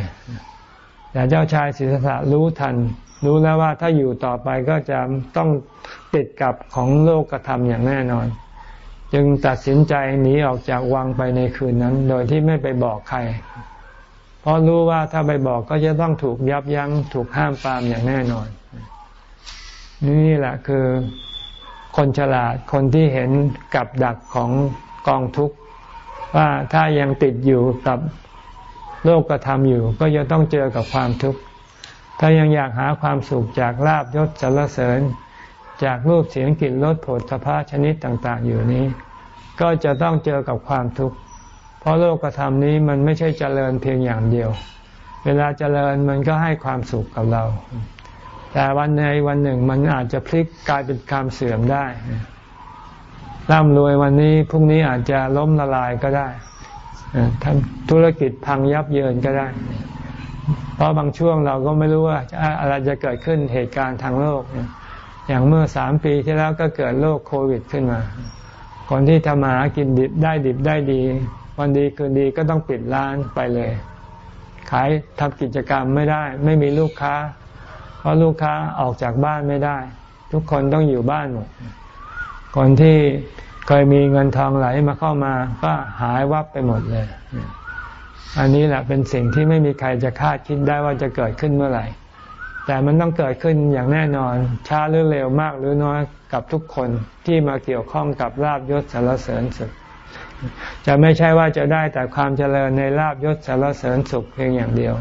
A: แต่เจ้าชายสิทธัตถะรู้ทัน รู้แล้วว่าถ้าอยู่ต่อไปก็จะต้องติดกับของโลกกระทำอย่างแน่นอน จึงตัดสินใจหนีออกจากวังไปในคืนนั้น โดยที่ไม่ไปบอกใคร เพราะรู้ว่าถ้าไปบอกก็จะต้องถูกยับยั้งถูกห้ามปรามอย่างแน่นอน นี่แหละคือคนฉลาดคนที่เห็นกับดักของกองทุกข์ว่าถ้ายังติดอยู่กับโลกกระทำอยู่ ก็จะต้องเจอกับความทุกข์ถ้ายังอยากหาความสุขจากลาบยศสรรเสริญ จากรูปเสียงกลิ่นรสผลสภาชนิดต่าง ๆ อยู่นี้ ก็จะต้องเจอกับความทุกข์ เพราะโลกธรรมนี้มันไม่ใช่เจริญเพียงอย่างเดียว เวลาเจริญมันก็ให้ความสุขกับเรา แต่วันในวันหนึ่งมันอาจจะพลิกกลายเป็นความเสื่อมได้ร่ำรวยวันนี้พรุ่งนี้อาจจะล้มละลายก็ได้ทำธุรกิจพังยับเยินก็ได้ เพราะบางช่วงเราก็ไม่รู้ว่าอะไรจะเกิดขึ้นเหตุการณ์ทางโลก อย่างเมื่อสามปีที่แล้วก็เกิดโรคโควิดขึ้นมา คนที่ทำมาหากินดิบได้ดิบได้ดี วันดีคืนดีก็ต้องปิดร้านไปเลย ขายทำกิจกรรมไม่ได้ ไม่มีลูกค้า เพราะลูกค้าออกจากบ้านไม่ได้ ทุกคนต้องอยู่บ้านหมดคนที่เคยมีเงินทองไหลมาเข้ามา ก็หายวับไปหมดเลย อันนี้แหละเป็นสิ่งที่ไม่มีใครจะคาดคิดได้ว่าจะเกิดขึ้นเมื่อไหร่ แต่มันต้องเกิดขึ้นอย่างแน่นอน ช้าหรือเร็วมากหรือน้อยกับทุกคนที่มาเกี่ยวข้องกับลาบยศสารเสริญสุด จะไม่ใช่ว่าจะได้แต่ความเจริญในลาบยศสารเสริญสุขเพียงอย่างเดียว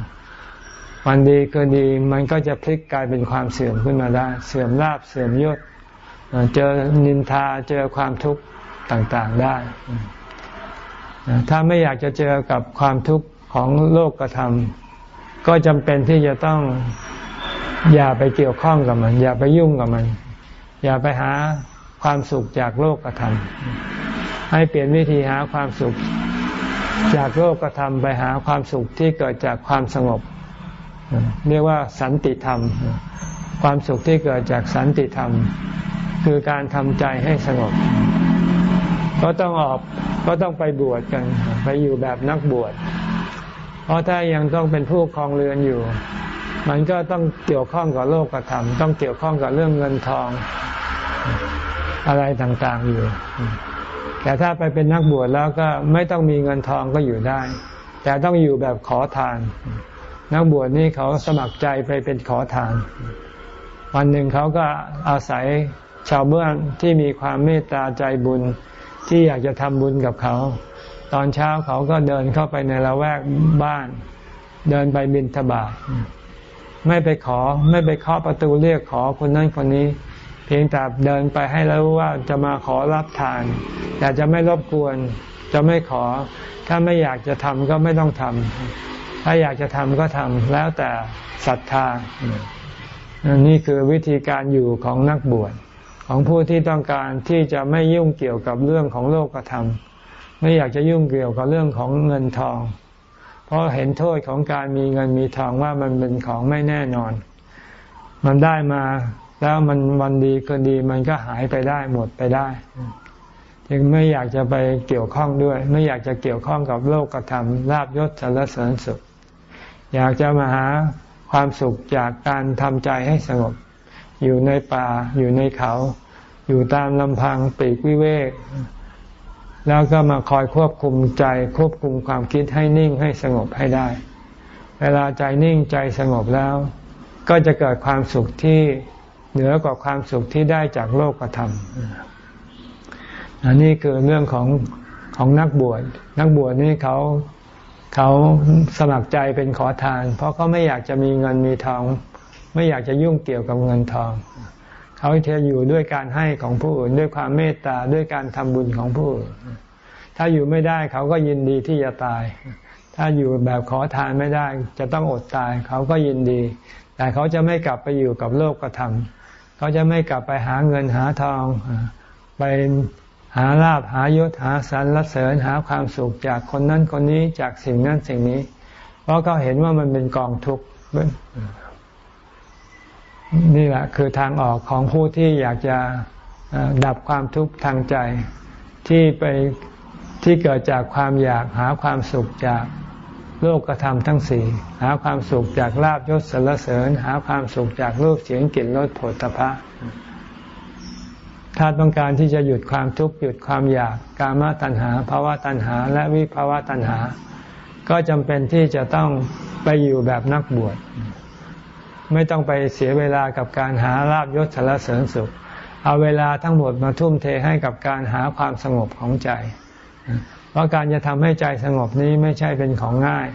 A: วันดีก็ดีมันก็จะพลิกกลายเป็นความเสื่อมขึ้นมาได้ เสื่อมลาบเสื่อมยศเจอนินทาเจอความทุกข์ต่างๆได้ ถ้าไม่อยากจะเจอกับความทุกข์ของโลกกระทำก็จำเป็นที่จะต้องอย่าไปเกี่ยวข้องกับมัน อย่าไปยุ่งกับมัน อย่าไปหาความสุขจากโลกกระทำ ให้เปลี่ยนวิธีหาความสุข จากโลกธรรมไปหาความสุขที่เกิดจากความสงบ เรียกว่าสันติธรรม ความสุขที่เกิดจากสันติธรรม คือการทำใจให้สงบ ก็ต้องออกก็ต้องไปบวชกัน ไปอยู่แบบนักบวชเพราะถ้ายังต้องเป็นผู้ครองเรือนอยู่ มันก็ต้องเกี่ยวข้องกับโลกธรรม ต้องเกี่ยวข้องกับเรื่องเงินทองอะไรต่างๆอยู่ แต่ถ้าไปเป็นนักบวชแล้วก็ไม่ต้องมีเงินทองก็อยู่ได้ แต่ต้องอยู่แบบขอทาน นักบวชนี่เขาสมัครใจไปเป็นขอทาน วันหนึ่งเขาก็อาศัยชาวเมืองที่มีความเมตตาใจบุญที่อยากจะทำบุญกับเขา ตอนเช้าเขาก็เดินเข้าไปในละแวกบ้าน เดินไปบินทบาทไม่ไปขอไม่ไปเคาะประตูเรียกขอคนนั้นคนนี้ พียงแต่เดินไปให้แล้วว่าจะมาขอรับทาน แต่จะไม่รบกวน จะไม่ขอ ถ้าไม่อยากจะทำก็ไม่ต้องทำถ้าอยากจะทำก็ทำแล้วแต่ศรัทธา นี่คือวิธีการอยู่ของนักบวชของผู้ที่ต้องการที่จะไม่ยุ่งเกี่ยวกับเรื่องของโลกธรรม ไม่อยากจะยุ่งเกี่ยวกับเรื่องของเงินทอง เพราะเห็นโทษของการมีเงินมีทองว่ามันเป็นของไม่แน่นอน มันได้มา แล้วมันวันดีก็ดีมันก็หายไปได้หมดไปได้จึงไม่อยากจะไปเกี่ยวข้องด้วย ไม่อยากจะเกี่ยวข้องกับโลกธรรมลาบยศสารเสริญสุข อยากจะมาหาความสุขจากการทำใจให้สงบ อยู่ในป่า อยู่ในเขา อยู่ตามลำพังปีกวิเวก แล้วก็มาคอยควบคุมใจ ควบคุมความคิดให้นิ่งให้สงบให้ได้ เวลาใจนิ่งใจสงบแล้ว ก็จะเกิดความสุขที่ เหนือกว่าความสุขที่ได้จากโลกธรรมอันนี้คือเรื่องของของนักบวช นักบวชนี่เขาเขาสมัครใจเป็นขอทาน เพราะเขาไม่อยากจะมีเงินมีทอง ไม่อยากจะยุ่งเกี่ยวกับเงินทอง เขาจะอยู่ด้วยการให้ของผู้อื่นด้วยความเมตตาด้วยการทำบุญของผู้อื่นถ้าอยู่ไม่ได้เขาก็ยินดีที่จะตาย ถ้าอยู่แบบขอทานไม่ได้ จะต้องอดตาย เขาก็ยินดี แต่เขาจะไม่กลับไปอยู่กับโลกกระทำ เขาจะไม่กลับไปหาเงินหาทอง ไปหาลาบหายศหาสรรเสริญหาความสุขจากคนนั้นคนนี้จากสิ่งนั้นสิ่งนี้ เพราะเขาเห็นว่ามันเป็นกองทุกข์นี่แหละคือทางออกของผู้ที่อยากจะดับความทุกข์ทางใจที่ไปที่เกิดจากความอยากหาความสุขจาก โลกธรรมทั้งสี่หาความสุขจากลาบยศสรรเสริญ หาความสุขจากรูปเสียงกลิ่นรสผลตภะถ้าต้องการที่จะหยุดความทุกข์หยุดความอยากกามตัณหาภาวะตัณหา และวิภาวะตัณหา ก็จำเป็นที่จะต้องไปอยู่แบบนักบวชไม่ต้องไปเสียเวลากับการหาลาบยศสารเสริญสุข เอาเวลาทั้งหมดมาทุ่มเทให้กับการหาความสงบของใจ เพราะการจะทำให้ใจสงบนี้ไม่ใช่เป็นของง่าย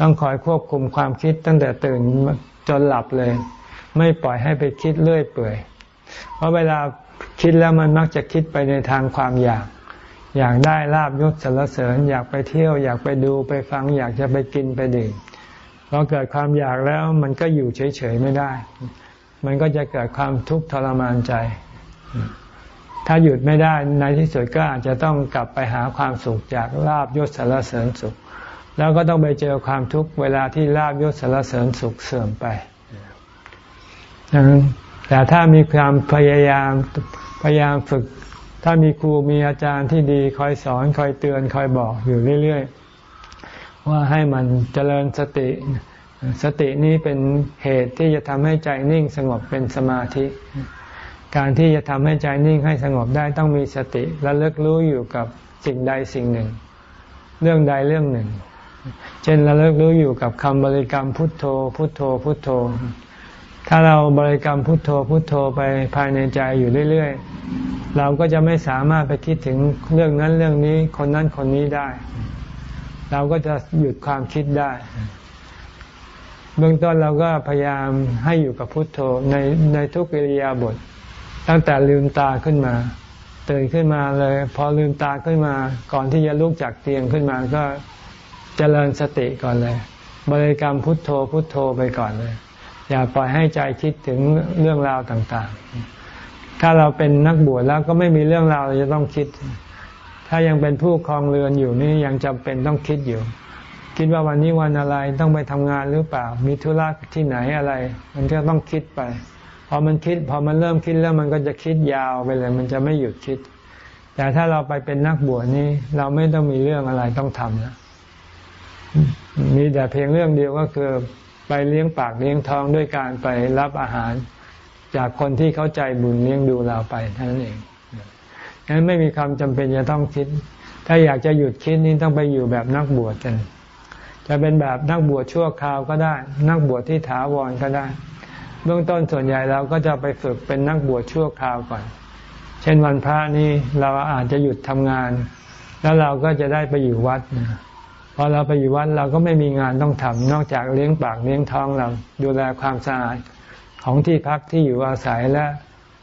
A: ต้องคอยควบคุมความคิดตั้งแต่ตื่นจนหลับเลย ไม่ปล่อยให้ไปคิดเรื่อยเปื่อย เพราะเวลาคิดแล้วมันมักจะคิดไปในทางความอยาก อยากได้ลาบยศสารเสริญ อยากไปเที่ยว อยากไปดูไปฟัง อยากจะไปกินไปดื่มพอเกิดความอยากแล้วมันก็อยู่เฉยๆไม่ได้ มันก็จะเกิดความทุกข์ทรมานใจ ถ้าหยุดไม่ได้ในที่สุดก็อาจจะต้องกลับไปหาความสุขจากลาบยศสารเสริญสุข แล้วก็ต้องไปเจอความทุกข์เวลาที่ลาบยศสารเสริญสุขเสื่อมไปแต่ถ้ามีความพยายามพยายามฝึก ถ้ามีครูมีอาจารย์ที่ดีคอยสอนคอยเตือนคอยบอกอยู่เรื่อย ๆ ว่าให้มันเจริญสติ สตินี้เป็นเหตุที่จะทำให้ใจนิ่งสงบเป็นสมาธิ การที่จะทำให้ใจนิ่งให้สงบได้ต้องมีสติและเลิกรู้อยู่กับสิ่งใดสิ่งหนึ่ง เรื่องใดเรื่องหนึ่ง เช่นเราเลิกรู้อยู่กับคำบริกรรมพุทโธ พุทโธ พุทโธ ถ้าเราบริกรรมพุทโธ พุทโธไปภายในใจอยู่เรื่อยๆ เราก็จะไม่สามารถไปคิดถึงเรื่องนั้นเรื่องนี้คนนั้นคนนี้ได้ เราก็จะหยุดความคิดได้เบื้องต้นเราก็พยายามให้อยู่กับพุทโธในในทุกอิริยาบถ ตั้งแต่ลืมตาขึ้นมา ตื่นขึ้นมาเลย พอลืมตาขึ้นมา ก่อนที่จะลุกจากเตียงขึ้นมาก็เจริญสติก่อนเลย บริกรรมพุทโธพุทโธไปก่อนเลย อย่าปล่อยให้ใจคิดถึงเรื่องราวต่างๆ ถ้าเราเป็นนักบวชแล้วก็ไม่มีเรื่องราวเราจะต้องคิด ถ้ายังเป็นผู้ครองเรือนอยู่นี่ยังจำเป็นต้องคิดอยู่ คิดว่าวันนี้วันอะไรต้องไปทำงานหรือเปล่า มีธุระที่ไหนอะไร มันก็ต้องคิดไป พอมันคิด พอมันเริ่มคิดแล้วมันก็จะคิดยาวไปเลย มันจะไม่หยุดคิด แต่ถ้าเราไปเป็นนักบวชนี่เราไม่ต้องมีเรื่องอะไรต้องทำนะมีแต่เพียงเรื่องเดียวก็คือไปเลี้ยงปากเลี้ยงท้องด้วยการไปรับอาหาร จากคนที่เข้าใจบุญเลี้ยงดูเราไปเท่านั้นเองงั้นไม่มีความจำเป็นจะต้องคิด ถ้าอยากจะหยุดคิดนี่ต้องไปอยู่แบบนักบวชกัน จะเป็นแบบนักบวชชั่วคราวก็ได้ นักบวชที่ถาวรก็ได้ เบื้องต้นส่วนใหญ่เราก็จะไปฝึกเป็นนักบวชชั่วคราวก่อน เช่นวันพระนี้เราอาจจะหยุดทำงาน แล้วเราก็จะได้ไปอยู่วัดพอเราไปอยู่วัดเราก็ไม่มีงานต้องทำนอกจากเลี้ยงปากเลี้ยงท้องเราดูแลความสะอาดของที่พักที่อยู่อาศัยและ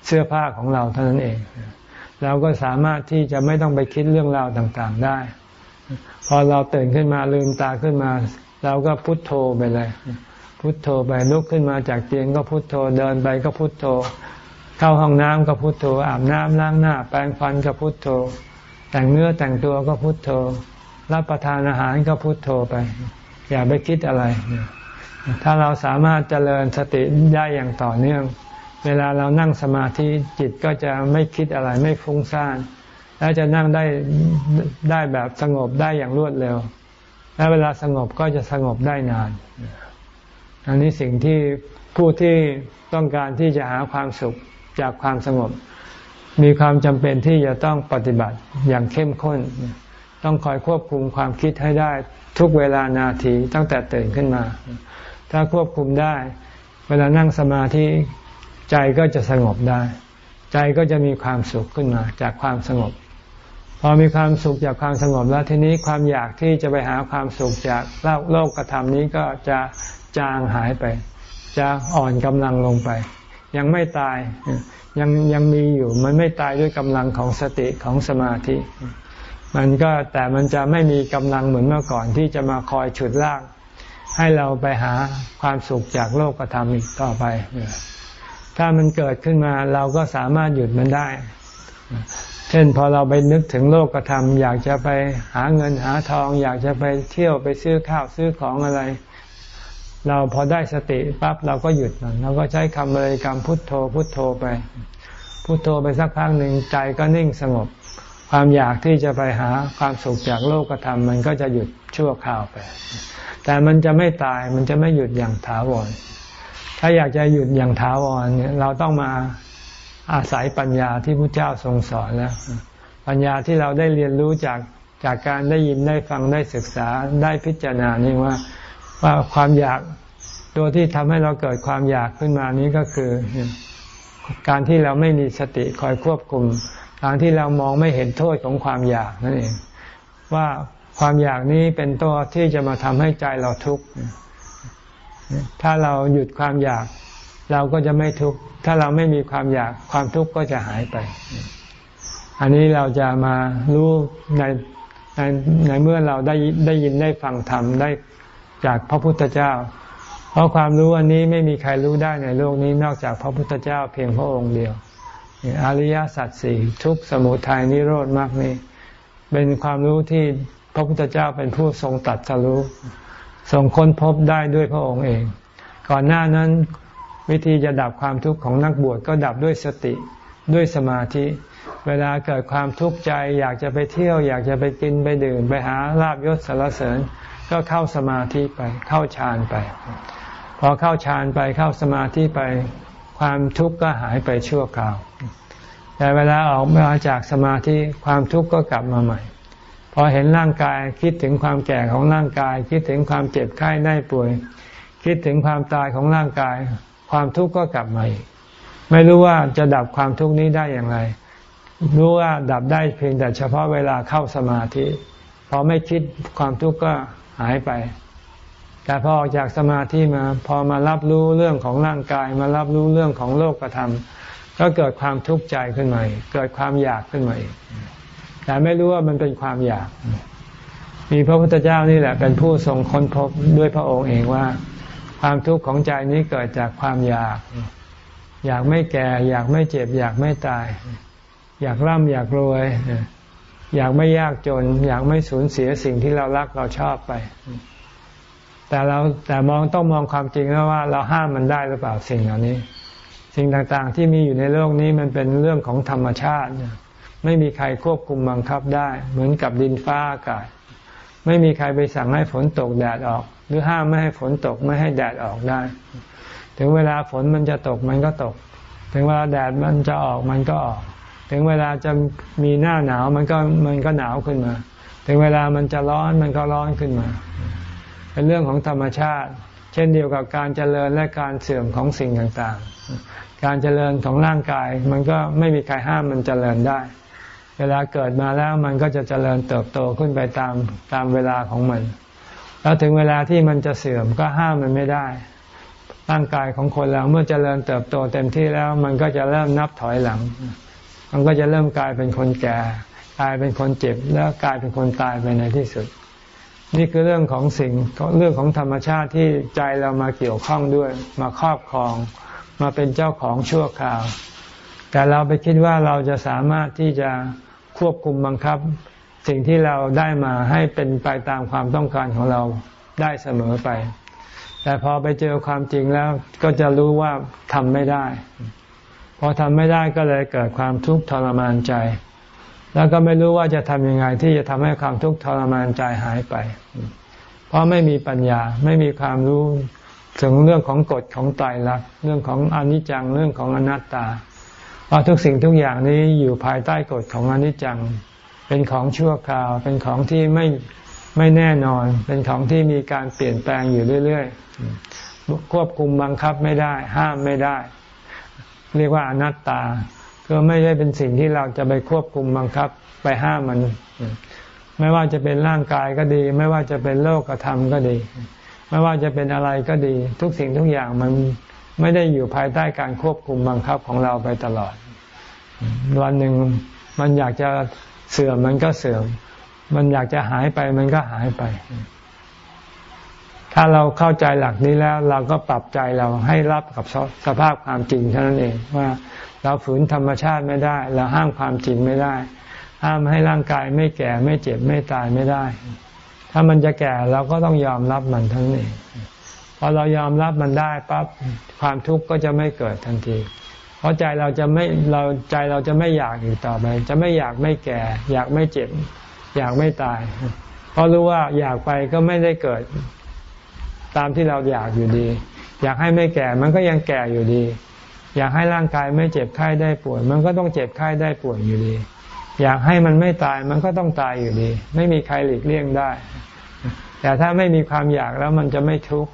A: เสื้อผ้าของเราเท่านั้นเอง เราก็สามารถที่จะไม่ต้องไปคิดเรื่องราวต่างๆได้ พอเราตื่นขึ้นมาลืมตาขึ้นมา เราก็พุโทโธไปเลย พุโทโธไปลุกขึ้นมาจากเตียงก็พุโทโธเดินไปก็พุโทโธ เข้าห้องน้ำก็พุโทโธอาบน้ำล้างหน้า แปรงฟันก็พุโทโธ แต่งเนื้อแต่งตัวก็พุโทโธ รับประทานอาหารก็พุโทโธไป อย่าไปคิดอะไร ถ้าเราสามารถเจริญสติได้อย่างต่อเนื่อง เวลาเรานั่งสมาธิจิตก็จะไม่คิดอะไรไม่ฟุ้งซ่านและจะนั่งได้ได้แบบสงบได้อย่างรวดเร็ว และเวลาสงบก็จะสงบได้นาน อันนี้สิ่งที่ผู้ที่ต้องการที่จะหาความสุขจากความสงบ มีความจำเป็นที่จะต้องปฏิบัติอย่างเข้มข้น ต้องคอยควบคุมความคิดให้ได้ทุกเวลานาทีตั้งแต่ตื่นขึ้นมา ถ้าควบคุมได้ เวลานั่งสมาธิใจก็จะสงบได้ ใจก็จะมีความสุขขึ้นมาจากความสงบ พอมีความสุขจากความสงบแล้วทีนี้ความอยากที่จะไปหาความสุขจากโลกกระทำนี้ก็จะ จางหายไป จะอ่อนกำลังลงไป ยังไม่ตายยังยังมีอยู่มันไม่ตายด้วยกำลังของสติของสมาธิ มันก็แต่มันจะไม่มีกำลังเหมือนเมื่อก่อนที่จะมาคอยฉุดลากให้เราไปหาความสุขจากโลกธรรมอีกต่อไป ถ้ามันเกิดขึ้นมาเราก็สามารถหยุดมันได้ เช่นพอเราไปนึกถึงโลกธรรมอยากจะไปหาเงินหาทอง อยากจะไปเที่ยวไปซื้อข้าวซื้อของอะไร เราพอได้สติปั๊บเราก็หยุดมันเราก็ใช้คำบริกรรมพุทโธพุทโธไป พุทโธไปสักพักหนึ่งใจก็นิ่งสงบ ความอยากที่จะไปหาความสุขจากโลกธรรมมันก็จะหยุดชั่วคราวไป แต่มันจะไม่ตายมันจะไม่หยุดอย่างถาวรถ้าอยากจะหยุดอย่างถาวรเนี่ยเราต้องมาอาศัยปัญญาที่พระเจ้าทรงสอนแล้วปัญญาที่เราได้เรียนรู้จากจากการได้ยินได้ฟังได้ศึกษาได้พิจารณานี่ว่า ว่าความอยากตัวที่ทำให้เราเกิดความอยากขึ้นมานี้ก็คือ การที่เราไม่มีสติคอยควบคุม การที่เรามองไม่เห็นโทษของความอยากนั่นเอง ว่าความอยากนี้เป็นตัวที่จะมาทำให้ใจเราทุกข์ถ้าเราหยุดความอยาก เราก็จะไม่ทุกข์ถ้าเราไม่มีความอยากความทุกข์ก็จะหายไป อันนี้เราจะมารู้ในในในเมื่อเราได้ได้ยินได้ฟังธรรมได้ จากพระพุทธเจ้า เพราะความรู้อันนี้ไม่มีใครรู้ได้ในโลกนี้นอกจากพระพุทธเจ้าเพียงพระองค์เดียวอริยสัจสี่ทุกสมุทัยนิโรธมากนี้ เป็นความรู้ที่พระพุทธเจ้าเป็นผู้ทรงตัดสรู้ทรงค้นพบได้ด้วยพระองค์เอง ก่อนหน้านั้นวิธีจะดับความทุกข์ของนักบวชก็ดับด้วยสติด้วยสมาธิ เวลาเกิดความทุกข์ใจ อยากจะไปเที่ยว อยากจะไปกินไปดื่ม ไปหาลาบยศสารเสริญ ก็เข้าสมาธิไป เข้าฌานไป พอเข้าฌานไปเข้าสมาธิไป ความทุกข์ก็หายไปชั่วคราว แต่เวลาออกมาจากสมาธิความทุกข์ก็กลับมาใหม่ พอเห็นร่างกายคิดถึงความแก่ของร่างกาย คิดถึงความเจ็บไข้ได้ป่วย คิดถึงความตายของร่างกาย ความทุกข์ก็กลับมาอีกไม่รู้ว่าจะดับความทุกข์นี้ได้อย่างไร รู้ว่าดับได้เพียงแต่เฉพาะเวลาเข้าสมาธิ พอไม่คิดความทุกข์ก็ หายไป แต่พอออกจากสมาธิมา พอมารับรู้เรื่องของร่างกาย มารับรู้เรื่องของโลกธรรมก็เกิดความทุกข์ใจขึ้นมาเกิดความอยากขึ้นมาอีกแต่ไม่รู้ว่ามันเป็นความอยาก มีพระพุทธเจ้านี่แหละ เป็นผู้ทรงค้นพบด้วยพระองค์เองว่า ความทุกข์ของใจนี้เกิดจากความอยาก อยากไม่แก่ อยากไม่เจ็บ อยากไม่ตาย อยากร่ำอยากรวย อยากไม่ยากจน อยากไม่สูญเสียสิ่งที่เรารักเราชอบไป แต่เราแต่มองต้องมองความจริงแล้วว่าเราห้ามมันได้หรือเปล่าสิ่งเหล่านี้ สิ่งต่างๆที่มีอยู่ในโลกนี้มันเป็นเรื่องของธรรมชาติ ไม่มีใครควบคุมบังคับได้ เหมือนกับดินฟ้าอากาศ ไม่มีใครไปสั่งให้ฝนตกแดดออก หรือห้ามไม่ให้ฝนตกไม่ให้แดดออกได้ ถึงเวลาฝนมันจะตกมันก็ตก ถึงเวลาแดดมันจะออกมันก็ออก ถึงเวลาจะมีหน้าหนาวมันก็มันก็หนาวขึ้นมา ถึงเวลามันจะร้อนมันก็ร้อนขึ้นมา เป็นเรื่องของธรรมชาติ เช่นเดียวกับการเจริญและการเสื่อมของสิ่งต่างๆ การเจริญของร่างกายมันก็ไม่มีใครห้ามมันเจริญได้ เวลาเกิดมาแล้วมันก็จะเจริญเติบโตขึ้นไปตามตามเวลาของมัน แล้วถึงเวลาที่มันจะเสื่อมก็ห้ามมันไม่ได้ร่างกายของคนเราเมื่อเจริญเติบโตเต็มที่แล้วมันก็จะเริ่มนับถอยหลัง มันก็จะเริ่มกลายเป็นคนแก่กลายเป็นคนเจ็บแล้วกลายเป็นคนตายไปในที่สุด นี่คือเรื่องของสิ่งเรื่องของธรรมชาติที่ใจเรามาเกี่ยวข้องด้วย มาครอบครอง มาเป็นเจ้าของชั่วคราว แต่เราไปคิดว่าเราจะสามารถที่จะควบคุมบังคับ สิ่งที่เราได้มาให้เป็นไปตามความต้องการของเราได้เสมอไป แต่พอไปเจอความจริงแล้วก็จะรู้ว่าทำไม่ได้ พอทำไม่ได้ก็เลยเกิดความทุกข์ทรมานใจ แล้วก็ไม่รู้ว่าจะทำยังไงที่จะทำให้ความทุกข์ทรมานใจหายไป เพราะไม่มีปัญญาไม่มีความรู้ถึงเรื่องของกฎของไตรลักษณ์เรื่องของอนิจจังเรื่องของอนัตตาเพราะทุกสิ่งทุกอย่างนี้อยู่ภายใต้กฎของอนิจจัง เป็นของชั่วคราว เป็นของที่ไม่ไม่แน่นอน เป็นของที่มีการเปลี่ยนแปลงอยู่เรื่อยๆควบคุมบังคับไม่ได้ ห้ามไม่ได้ เรียกว่าอนัตตา ก็ไม่ได้เป็นสิ่งที่เราจะไปควบคุมบังคับไปห้ามมัน ไม่ว่าจะเป็นร่างกายก็ดี ไม่ว่าจะเป็นโลกธรรมก็ดี ไม่ว่าจะเป็นอะไรก็ดี ทุกสิ่งทุกอย่างมันไม่ได้อยู่ภายใต้การควบคุมบังคับของเราไปตลอด วันหนึ่งมันอยากจะเสื่อมมันก็เสื่อม มันอยากจะหายไปมันก็หายไป ถ้าเราเข้าใจหลักนี้แล้ว เราก็ปรับใจเราให้รับกับสภาพความจริงเท่านั้นเองว่าเราฝืนธรรมชาติไม่ได้ เราห้ามความจริงไม่ได้ ห้ามให้ร่างกายไม่แก่ไม่เจ็บไม่ตายไม่ได้ ถ้ามันจะแก่เราก็ต้องยอมรับมันทั้งนี้พอเรายอมรับมันได้ปั๊บความทุกข์ก็จะไม่เกิดทันที เพราะใจเราจะไม่เราใจเราจะไม่อยากอีกต่อไป จะไม่อยากไม่แก่ อยากไม่เจ็บ อยากไม่ตาย เพราะรู้ว่าอยากไปก็ไม่ได้เกิด ตามที่เราอยากอยู่ดี อยากให้ไม่แก่มันก็ยังแก่อยู่ดี อยากให้ร่างกายไม่เจ็บไข้ได้ป่วย มันก็ต้องเจ็บไข้ได้ป่วยอยู่ดี อยากให้มันไม่ตายมันก็ต้องตายอยู่ดี ไม่มีใครหลีกเลี่ยงได้ แต่ถ้าไม่มีความอยากแล้วมันจะไม่ทุกข์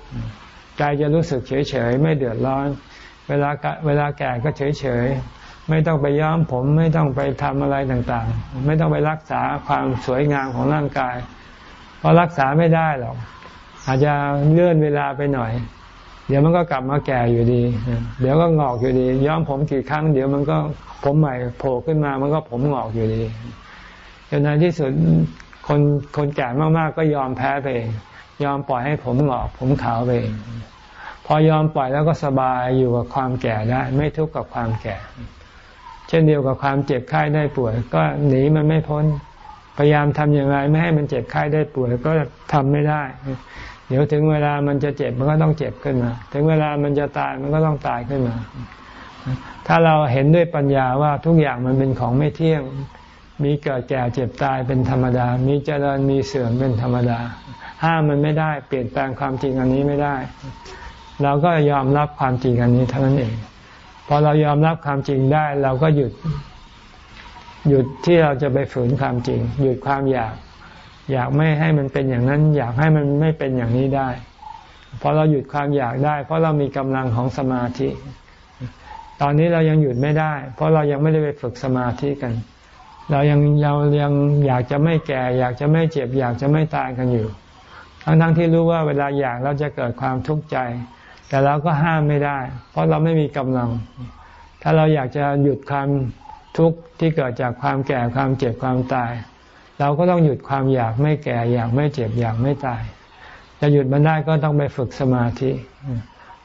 A: ใจจะรู้สึกเฉยเฉยไม่เดือดร้อน เวลาเวลาแก่ก็เฉยเฉยไม่ต้องไปย้อมผมไม่ต้องไปทำอะไรต่างๆ ไม่ต้องไปรักษาความสวยงามของร่างกาย เพราะรักษาไม่ได้หรอก อาจจะเลื่อนเวลาไปหน่อย เดี๋ยวมันก็กลับมาแก่อยู่ดี เดี๋ยวก็งอกอยู่ดี ย้อมผมกี่ครั้ง เดี๋ยวมันก็ผมใหม่โผล่ขึ้นมา มันก็ผมงอกอยู่ดีจนในที่สุดคนคนแก่มากๆก็ยอมแพ้ไปเองยอมปล่อยให้ผมงอกผมขาวไปเองพอยอมปล่อยแล้วก็สบายอยู่กับความแก่ได้ ไม่ทุกข์กับความแก่ เช่นเดียวกับความเจ็บไข้ได้ป่วย ก็หนีมันไม่พ้น พยายามทำอย่างไรไม่ให้มันเจ็บไข้ได้ป่วยก็ทำไม่ได้ เดี๋ยวถึงเวลามันจะเจ็บมันก็ต้องเจ็บขึ้นมา ถึงเวลามันจะตายมันก็ต้องตายขึ้นมา ถ้าเราเห็นด้วยปัญญาว่าทุกอย่างมันเป็นของไม่เที่ยง มีเกิดแก่เจ็บตายเป็นธรรมดา มีเจริญมีเสื่อมเป็นธรรมดา ห้ามมันไม่ได้ เปลี่ยนแปลงความจริงอันนี้ไม่ได้ เราก็ยอมรับความจริงอันนี้เท่านั้นเอง พอเรายอมรับความจริงได้ เราก็หยุด หยุดที่เราจะไปฝืนความจริง หยุดความอยาก อยากไม่ให้มันเป็นอย่างนั้น อยากให้มันไม่เป็นอย่างนี้ได้พอเราหยุดความอยากได้ เพราะเรามีกำลังของสมาธิ ตอนนี้เรายังหยุดไม่ได้ เพราะเรายังไม่ได้ไปฝึกสมาธิกัน เรายังเรายังอยากจะไม่แก่ อยากจะไม่เจ็บ อยากจะไม่ตายกันอยู่ ทั้งทั้งที่รู้ว่าเวลาอยากเราจะเกิดความทุกข์ใจ แต่เราก็ห้ามไม่ได้ เพราะเราไม่มีกำลัง ถ้าเราอยากจะหยุดความทุกข์ที่เกิดจากความแก่ความเจ็บความตาย เราก็ต้องหยุดความอยากไม่แก่อยากไม่เจ็บอยากไม่ตาย จะหยุดมันได้ก็ต้องไปฝึกสมาธิ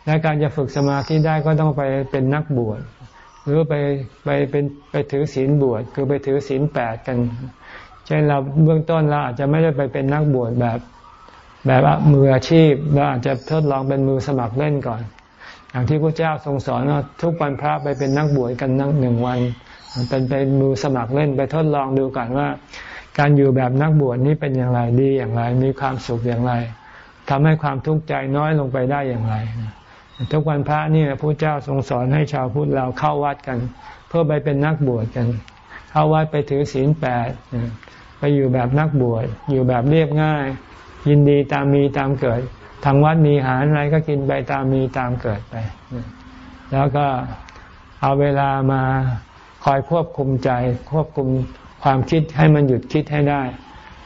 A: และการจะฝึกสมาธิได้ก็ต้องไปเป็นนักบวชหรือไปไปเป็นไปถือศีลบวชคือไปถือศีลแปดกันเช่นเราเบื้องต้นเราอาจจะไม่ได้ไปเป็นนักบวชแบบแบบมืออาชีพเราอาจจะทดลองเป็นมือสมัครเล่นก่อน อย่างที่พระเจ้าทรงสอนว่าทุกวันพระไปเป็นนักบวชกันนั่งหนึ่งวันเป็นไปมือสมัครเล่นไปทดลองดูก่อนว่า การอยู่แบบนักบวชนี้เป็นอย่างไรดีอย่างไร มีความสุขอย่างไรทำให้ความทุกข์ใจน้อยลงไปได้อย่างไร ทุกวันพระนี่พระเจ้าทรงสอนให้ชาวพุทธเราเข้าวัดกัน เพื่อไปเป็นนักบวชกัน เข้าวัดไปถือศีลแปดไปอยู่แบบนักบวชอยู่แบบเรียบง่าย ยินดีตามมีตามเกิดทางวัดมีอาหารอะไรก็กินไปตามมีตามเกิดไป แล้วก็เอาเวลามาคอยควบคุมใจควบคุม ความคิดให้มันหยุดคิดให้ได้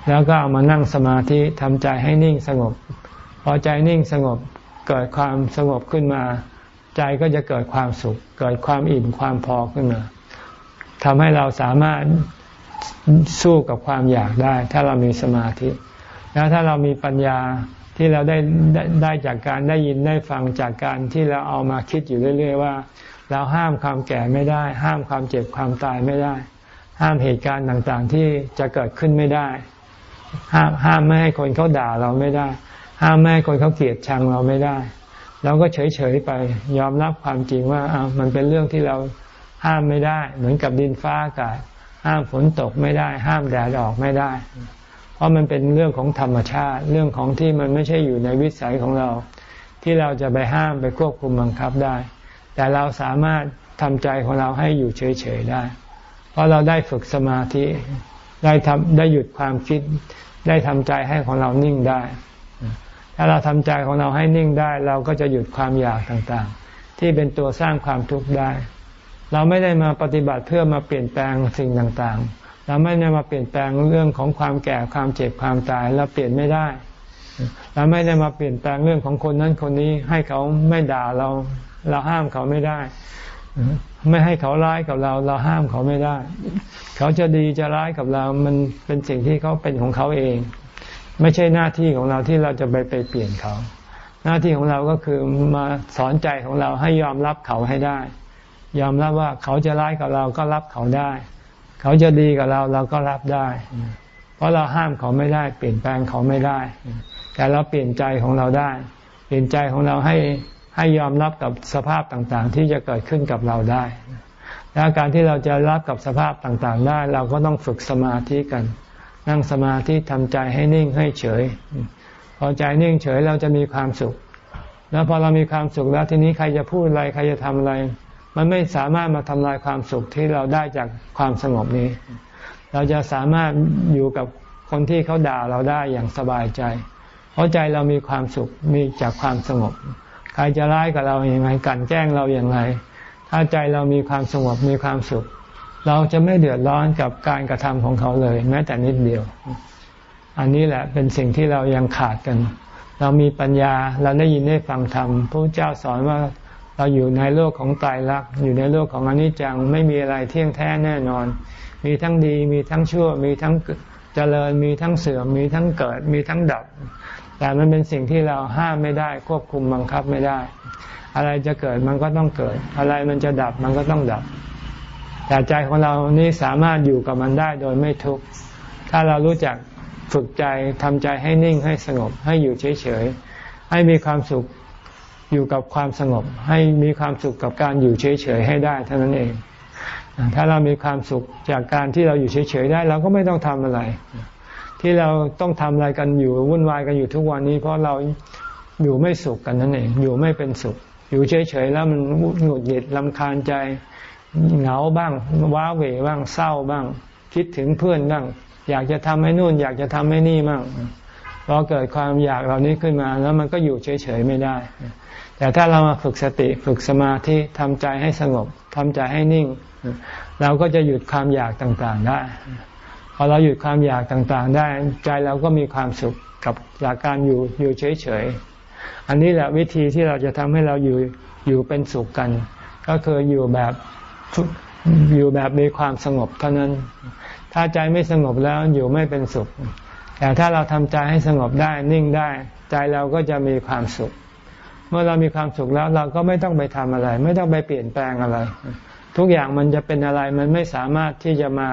A: แล้วก็เอามานั่งสมาธิทำใจให้นิ่งสงบ พอใจนิ่งสงบเกิดความสงบขึ้นมา ใจก็จะเกิดความสุข เกิดความอิ่มความพอขึ้นมาทำให้เราสามารถสู้กับความอยากได้ ถ้าเรามีสมาธิ แล้วถ้าเรามีปัญญาที่เราได้ได้จากการได้ยินได้ฟังจากการที่เราเอามาคิดอยู่เรื่อย ๆ ว่า เราห้ามความแก่ไม่ได้ ห้ามความเจ็บความตายไม่ได้ ห้ามเหตุการณ์ต่างๆ ที่จะเกิดขึ้นไม่ได้ ห้ามห้ามไม่ให้คนเขาด่าเราไม่ได้ ห้ามแม่ให้คนเขาเกลียดชังเราไม่ได้เราก็เฉยๆไปยอมรับความจริงว่าอ่ามันเป็นเรื่องที่เราห้ามไม่ได้ เหมือนกับดินฟ้าอากาศห้ามฝนตกไม่ได้ ห้ามแดดออกไม่ได้ เพราะมันเป็นเรื่องของธรรมชาติ เรื่องของที่มันไม่ใช่อยู่ในวิสัยของเรา ที่เราจะไปห้ามไปควบคุมบังคับได้ แต่เราสามารถทำใจของเราให้อยู่เฉยๆได้ เพราะเราได้ฝึกสมาธิได้ทำได้หยุดความคิด ได้ทำใจให้ของเรานิ่งได้ ถ้าเราทำใจของเราให้นิ่งได้ เราก็จะหยุดความอยากต่างๆ ที่เป็นตัวสร้างความทุกข์ได้ เราไม่ได้มาปฏิบัติเพื่อมาเปลี่ยนแปลงสิ่งต่างๆ เราไม่ได้มาเปลี่ยนแปลงเรื่องของความแก่ความเจ็บความตายเราเปลี่ยนไม่ได้เราไม่ได้มาเปลี่ยนแปลงเรื่องของคนนั้นคนนี้ให้เขาไม่ด่าเรา เราห้ามเขาไม่ได้ ไม่ให้เขาร้ายกับเรา เราห้ามเขาไม่ได้ เขาจะดีจะร้ายกับเรา มันเป็นสิ่งที่เขาเป็นของเขาเอง ไม่ใช่หน้าที่ของเราที่เราจะไปไปเปลี่ยนเขา หน้าที่ของเราก็คือมาสอนใจของเราให้ยอมรับเขาให้ได้ ยอมรับว่าเขาจะร้ายกับเราก็รับเขาได้ เขาจะดีกับเราเราก็รับได้ เพราะเราห้ามเขาไม่ได้ เปลี่ยนแปลงเขาไม่ได้ แต่เราเปลี่ยนใจของเราได้ เปลี่ยนใจของเราให้ ให้ยอมรับกับสภาพต่างๆ ที่จะเกิดขึ้นกับเราได้ และการที่เราจะรับกับสภาพต่างๆ ได้ เราก็ต้องฝึกสมาธิกัน นั่งสมาธิทำใจให้นิ่งให้เฉย พอใจนิ่งเฉยเราจะมีความสุข แล้วพอเรามีความสุขแล้วทีนี้ใครจะพูดอะไรใครจะทำอะไร มันไม่สามารถมาทำลายความสุขที่เราได้จากความสงบนี้ เราจะสามารถอยู่กับคนที่เขาด่าเราได้อย่างสบายใจ เพราะใจเรามีความสุขมีจากความสงบ ใครจะร้ายกับเราอย่างไรกันแกล้งเราอย่างไร ถ้าใจเรามีความสงบมีความสุข เราจะไม่เดือดร้อนกับการกระทำของเขาเลย แม้แต่นิดเดียว อันนี้แหละเป็นสิ่งที่เรายังขาดกัน เรามีปัญญาเราได้ยินได้ฟังธรรมพระเจ้าสอนว่าเราอยู่ในโลกของตายรัก อยู่ในโลกของอนิจจังไม่มีอะไรเที่ยงแท้แน่นอน มีทั้งดีมีทั้งชั่ว มีทั้งเจริญมีทั้งเสื่อมมีทั้งเกิดมีทั้งดับ แต่มันเป็นสิ่งที่เราห้ามไม่ได้ ควบคุมบังคับไม่ได้ อะไรจะเกิดมันก็ต้องเกิด อะไรมันจะดับมันก็ต้องดับแต่ใจของเรานี่สามารถอยู่กับมันได้โดยไม่ทุกข์ถ้าเรารู้จักฝึกใจทำใจให้นิ่งให้สงบ ให้อยู่เฉยๆให้มีความสุขอยู่กับความสงบ ให้มีความสุขกับการอยู่เฉยๆให้ได้เท่านั้นเอง ถ้าเรามีความสุขจากการที่เราอยู่เฉยๆได้ เราก็ไม่ต้องทำอะไร ที่เราต้องทำอะไรกันอยู่วุ่นวายกันอยู่ทุกวันนี้ เพราะเราอยู่ไม่สุขกันนั่นเองอยู่ไม่เป็นสุข อยู่เฉยๆแล้วมันหงุดหงิดลำคาญใจเหงาบ้าง ว้าเหวบ้างเศร้าบ้าง คิดถึงเพื่อนบ้าง อยากจะทำให้นู่น อยากจะทำให้นี่บ้างพอเกิดความอยากเหล่านี้ขึ้นมาแล้วมันก็อยู่เฉยๆไม่ได้ แต่ถ้าเรามาฝึกสติฝึกสมาธิทำใจให้สงบทำใจให้นิ่ง เราก็จะหยุดความอยากต่างๆได้ พอเราหยุดความอยากต่างๆ ได้ ใจเราก็มีความสุขกับจากการอยู่อยู่เฉยๆ อันนี้แหละวิธีที่เราจะทำให้เราอยู่อยู่เป็นสุขกัน ก็คืออยู่แบบอยู่แบบมีความสงบเท่านั้น ถ้าใจไม่สงบแล้วอยู่ไม่เป็นสุข แต่ถ้าเราทำใจให้สงบได้นิ่งได้ ใจเราก็จะมีความสุข เมื่อเรามีความสุขแล้วเราก็ไม่ต้องไปทำอะไร ไม่ต้องไปเปลี่ยนแปลงอะไร ทุกอย่างมันจะเป็นอะไรมันไม่สามารถที่จะมา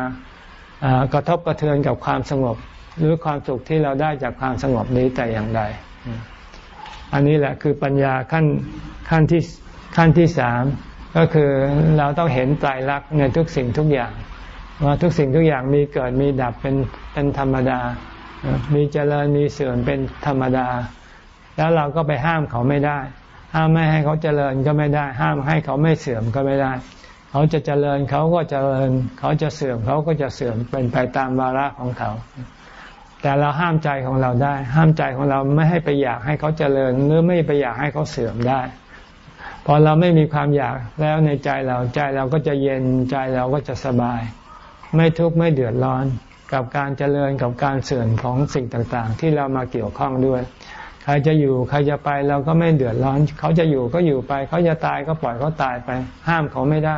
A: กระทบกระเทือนกับความสงบ หรือความสุขที่เราได้จากความสงบนี้แต่อย่างใด อันนี้แหละคือปัญญาขั้นขั้นที่ขั้นที่สามก็คือเราต้องเห็นไตรลักษณ์ในทุกสิ่งทุกอย่าง ว่าทุกสิ่งทุกอย่างมีเกิดมีดับเป็นเป็นธรรมดา มีเจริญมีเสื่อมเป็นธรรมดา แล้วเราก็ไปห้ามเขาไม่ได้ ห้ามไม่ให้เขาเจริญก็ไม่ได้ ห้ามให้เขาไม่เสื่อมก็ไม่ได้ เขาจะเจริญเขาก็เจริญ เขาจะเสื่อมเขาก็จะเสื่อมเป็นไปตามวาระของเขา แต่เราห้ามใจของเราได้ ห้ามใจของเราไม่ให้ไปอยากให้เขาเจริญหรือไม่ไปอยากให้เขาเสื่อมได้พอเราไม่มีความอยากแล้วในใจเราใจเราก็จะเย็นใจเราก็จะสบาย ไม่ทุกข์ไม่เดือดร้อน กับการเจริญกับการเสื่อมของสิ่งต่างๆ ที่เรามาเกี่ยวข้องด้วย ใครจะอยู่ใครจะไปเราก็ไม่เดือดร้อน เขาจะอยู่ก็อยู่ไป เขาจะตายก็ปล่อยเขาตายไป ห้ามเขาไม่ได้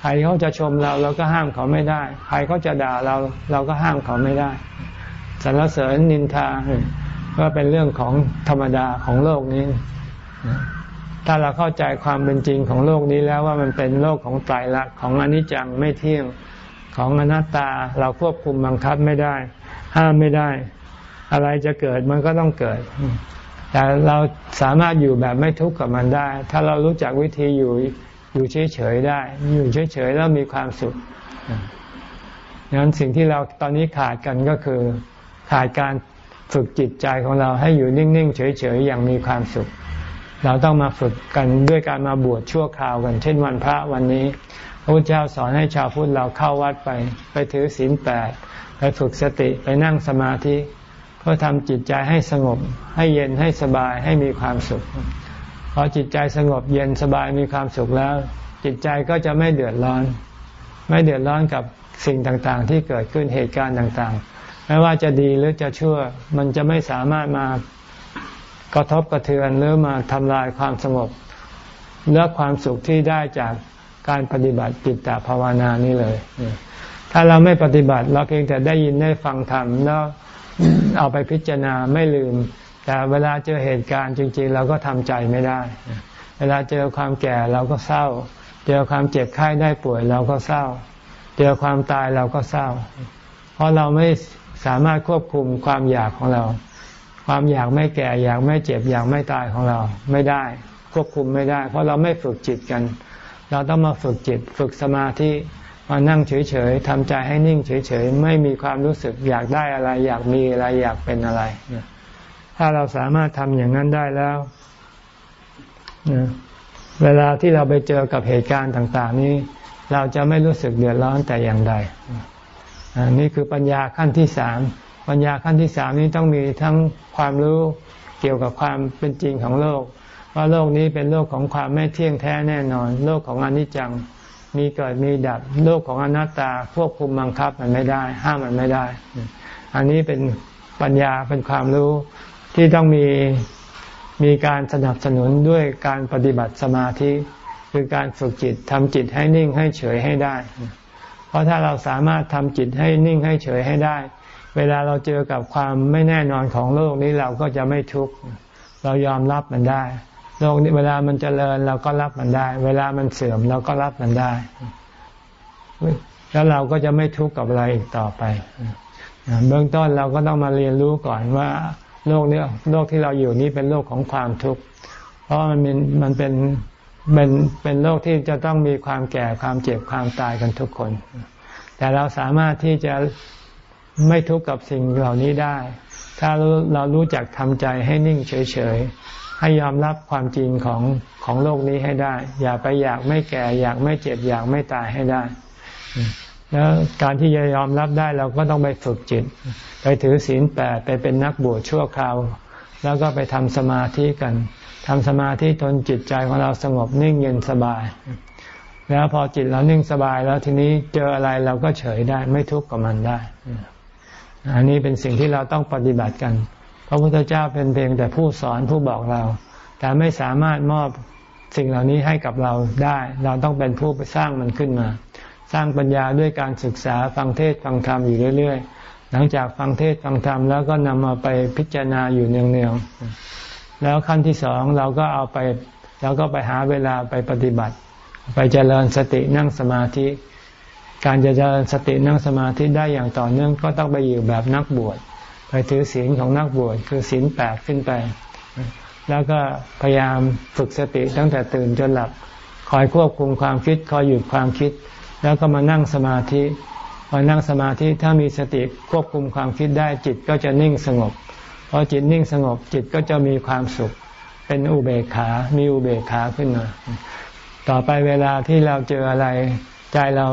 A: ใครเขาจะชมเราเราก็ห้ามเขาไม่ได้ ใครเขาจะด่าเราเราก็ห้ามเขาไม่ได้สรรเสริญนินทาก็เป็นเรื่องของธรรมดาของโลกนี้ ถ้าเราเข้าใจความเป็นจริงของโลกนี้แล้วว่ามันเป็นโลกของไตรลักษณ์ของอนิจจังไม่เที่ยงของอนัตตาเราควบคุมบังคับไม่ได้ ห้ามไม่ได้ อะไรจะเกิดมันก็ต้องเกิด แต่เราสามารถอยู่แบบไม่ทุกข์กับมันได้ ถ้าเรารู้จักวิธีอยู่อยู่เฉยๆได้ อยู่เฉยๆแล้วมีความสุขดังนั้นสิ่งที่เราตอนนี้ขาดกันก็คือขาดการฝึกจิตใจของเราให้อยู่นิ่งๆเฉยๆอย่างมีความสุข เราต้องมาฝึกกันด้วยการมาบวชชั่วคราวกัน เช่นวันพระวันนี้พระพุทธเจ้าสอนให้ชาวพุทธเราเข้าวัดไป ไปถือศีลแปดไปฝึกสติไปนั่งสมาธิ พื่อทำจิตใจให้สงบ ให้เย็นให้สบายให้มีความสุขพอจิตใจสงบเย็นสบายมีความสุขแล้ว จิตใจก็จะไม่เดือดร้อน ไม่เดือดร้อนกับสิ่งต่างๆ ที่เกิดขึ้นเหตุการณ์ต่างๆ ไม่ว่าจะดีหรือจะชั่วมันจะไม่สามารถมากระทบกระเทือนหรือมาทำลายความสงบเลือกความสุขที่ได้จากการปฏิบัติจิตตภาวนานี้เลย ถ้าเราไม่ปฏิบัติเราเพียงแต่ได้ยินได้ฟังธรรมแล้ว เอาไปพิจารณาไม่ลืม แต่เวลาเจอเหตุการณ์จริง ๆ เราก็ทำใจไม่ได้ เวลาเจอความแก่เราก็เศร้า เจอความเจ็บไข้ได้ป่วยเราก็เศร้า เจอความตายเราก็เศร้า เพราะเราไม่สามารถควบคุมความอยากของเรา ความอยากไม่แก่อยากไม่เจ็บอยากไม่ตายของเราไม่ได้ ควบคุมไม่ได้ เพราะเราไม่ฝึกจิตกัน เราต้องมาฝึกจิต ฝึกสมาธิ มานั่งเฉยๆทำใจให้นิ่งเฉยๆ ไม่มีความรู้สึกอยากได้อะไร อยากมีอะไรอยากเป็นอะไร ถ้าเราสามารถทำอย่างนั้นได้แล้วเวลาที่เราไปเจอกับเหตุการณ์ต่าง ๆ นี้ เราจะไม่รู้สึกเดือดร้อนแต่อย่างใดอันนี้คือปัญญาขั้นที่สามปัญญาขั้นที่สามนี้ต้องมีทั้งความรู้เกี่ยวกับความเป็นจริงของโลก ว่าโลกนี้เป็นโลกของความไม่เที่ยงแท้แน่นอน โลกของอนิจจัง มีเกิดมีดับโลกของอนัตตาควบคุมบังคับมันไม่ได้ ห้ามมันไม่ได้ อันนี้เป็นปัญญาเป็นความรู้ที่ต้องมีมีการสนับสนุนด้วยการปฏิบัติสมาธิ คือการฝึกจิตทำจิตให้นิ่งให้เฉยให้ได้ เพราะถ้าเราสามารถทำจิตให้นิ่งให้เฉยให้ได้ เวลาเราเจอกับความไม่แน่นอนของโลกนี้เราก็จะไม่ทุกข์เรายอมรับมันได้ โลกนี้เวลามันจเจริญเราก็รับมันได้ เวลามันเสื่อมเราก็รับมันได้ แล้วเราก็จะไม่ทุกข์กับอะไรอีกต่อไป เบื้องต้นเราก็ต้องมาเรียนรู้ก่อนว่า โลกนี้โลกที่เราอยู่นี้เป็นโลกของความทุกข์ เพราะมันเป็นมันเป็นเป็นเป็นโลกที่จะต้องมีความแก่ความเจ็บความตายกันทุกคน แต่เราสามารถที่จะไม่ทุกข์กับสิ่งเหล่านี้ได้ ถ้าเรารู้จักทำใจให้นิ่งเฉย ให้ยอมรับความจริงของของโลกนี้ให้ได้ อย่าไปอยากไม่แก่ อยากไม่เจ็บ อยากไม่ตายให้ได้ แล้วการที่จะยอมรับได้เราก็ต้องไปฝึกจิต ไปถือศีลแปดไปเป็นนักบวชชั่วคราว แล้วก็ไปทำสมาธิกันทำสมาธิจนจิตใจของเราสงบนิ่งเย็นสบาย แล้วพอจิตเรานิ่งสบายแล้วทีนี้เจออะไรเราก็เฉยได้ไม่ทุกข์กับมันได้ อันนี้เป็นสิ่งที่เราต้องปฏิบัติกัน พระพุทธเจ้าเป็นเพียงแต่ผู้สอนผู้บอกเรา แต่ไม่สามารถมอบสิ่งเหล่านี้ให้กับเราได้ เราต้องเป็นผู้ไปสร้างมันขึ้นมา สร้างปัญญาด้วยการศึกษาฟังเทศฟังธรรมอยู่เรื่อย ๆ หลังจากฟังเทศฟังธรรมแล้วก็นำมาไปพิจารณาอยู่เนืองๆแล้วขั้นที่สองเราก็เอาไปเราก็ไปหาเวลาไปปฏิบัติ ไปเจริญสตินั่งสมาธิ การจะเจริญสตินั่งสมาธิได้อย่างต่อเนื่องก็ต้องไปอยู่แบบนักบวช ไปถือศีลของนักบวชคือศีลแปดขึ้นไป แล้วก็พยายามฝึกสติตั้งแต่ตื่นจนหลับ คอยควบคุมความคิด คอยหยุดความคิด แล้วก็มานั่งสมาธิพอนั่งสมาธิถ้ามีสติควบคุมความคิดได้จิตก็จะนิ่งสงบพอจิตนิ่งสงบจิตก็จะมีความสุข เป็นอุเบกขา มีอุเบกขาขึ้นมา ต่อไปเวลาที่เราเจออะไร ใจเรา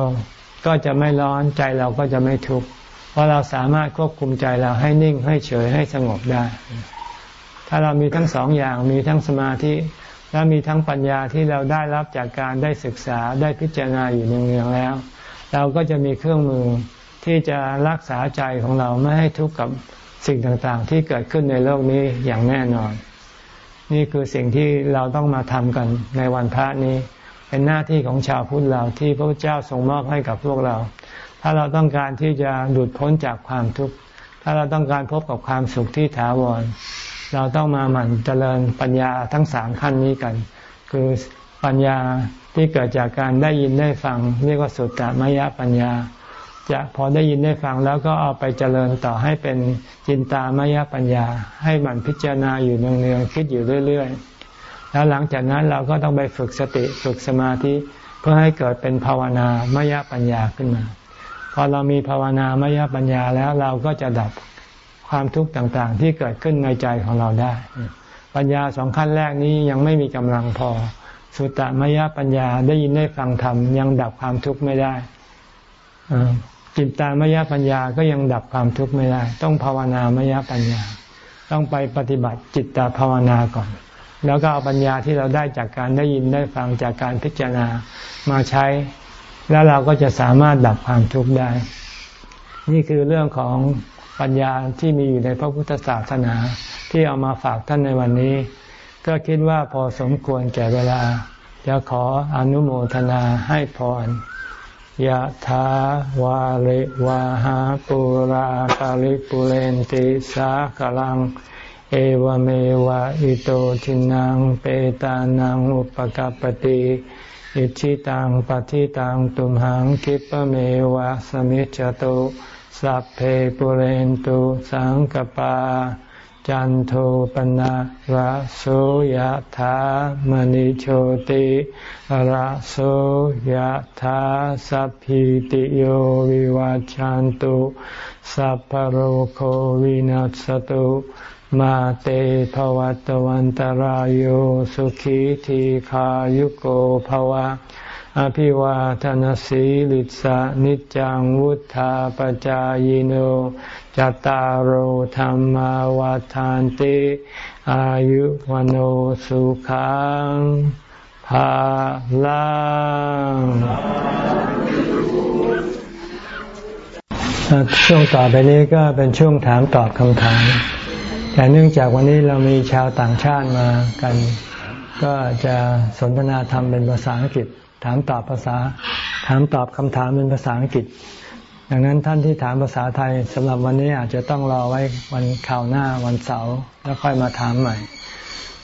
A: ก็จะไม่ร้อนใจเราก็จะไม่ทุกข์ เพราะเราสามารถควบคุมใจเราให้นิ่งให้เฉยให้สงบได้ ถ้าเรามีทั้งสองอย่างมีทั้งสมาธิ และมีทั้งปัญญาที่เราได้รับจากการได้ศึกษาได้พิจารณาอยู่เนืองๆแล้ว เราก็จะมีเครื่องมือที่จะรักษาใจของเราไม่ให้ทุกข์กับสิ่งต่างๆ ที่เกิดขึ้นในโลกนี้อย่างแน่นอน นี่คือสิ่งที่เราต้องมาทำกันในวันพระนี้ เป็นหน้าที่ของชาวพุทธเราที่พระเจ้าทรงมอบให้กับพวกเรา ถ้าเราต้องการที่จะหลุดพ้นจากความทุกข์ ถ้าเราต้องการพบกับความสุขที่ถาวร เราต้องมาหมั่นเจริญปัญญาทั้งสามขั้นนี้กัน คือปัญญาที่เกิดจากการได้ยินได้ฟังเรียกว่าสุตตมยปัญญา จะพอได้ยินได้ฟังแล้วก็เอาไปเจริญต่อให้เป็นจินตามยปัญญา ให้มันพิจารณาอยู่เนืองๆคิดอยู่เรื่อยๆ แล้วหลังจากนั้นเราก็ต้องไปฝึกสติฝึกสมาธิเพื่อให้เกิดเป็นภาวนามยปัญญาขึ้นมา พอเรามีภาวนามยปัญญาแล้วเราก็จะดับความทุกข์ต่างๆ ที่เกิดขึ้นในใจของเราได้ ปัญญาสองขั้นแรกนี้ยังไม่มีกำลังพอ สุตตมยปัญญาได้ยินได้ฟังธรรมยังดับความทุกข์ไม่ได้จิตตามยปัญญาก็ยังดับความทุกข์ไม่ได้ ต้องภาวนามยปัญญา ต้องไปปฏิบัติจิตตภาวนาก่อน แล้วก็เอาปัญญาที่เราได้จากการได้ยินได้ฟังจากการพิจารณามาใช้ แล้วเราก็จะสามารถดับความทุกข์ได้ นี่คือเรื่องของปัญญาที่มีอยู่ในพระพุทธศาสนา ที่เอามาฝากท่านในวันนี้ ก็คิดว่าพอสมควรแก่เวลา จะขออนุโมทนาให้พรยะถาวาริวาหาปุราคาริปุเรนติสากลัง เอวเมวะอิโตทินังเปตานังอุปกปติ อิชิตังปฏิตังตุมหังคิปเมวะสมิจจตุสัพเพปุเรนตุสังกปา จันโทปนะระโสยธามณิโชติระโสยธาสัพพิติโยวิวาจันตุสัพพโรโควินัสตุ มาเตภวัตวันตารโยสุขีทีขายุโกภวะ อภิวาทนสีลิสานิจังวุธาปจายโนจตารโหธรรมวาทานติอายุวโนสุขังภาลังช่วงต่อไปนี้ก็เป็นช่วงถามตอบคำถาม แต่เนื่องจากวันนี้เรามีชาวต่างชาติมากัน ก็จะสนทนาธรรมเป็นภาษาอังกฤษ ถามตอบภาษา ถามตอบคำถามเป็นภาษาอังกฤษ ดังนั้นท่านที่ถามภาษาไทยสำหรับวันนี้อาจจะต้องรอไว้วันข่าวหน้าวันเสาร์แล้วค่อยมาถามใหม่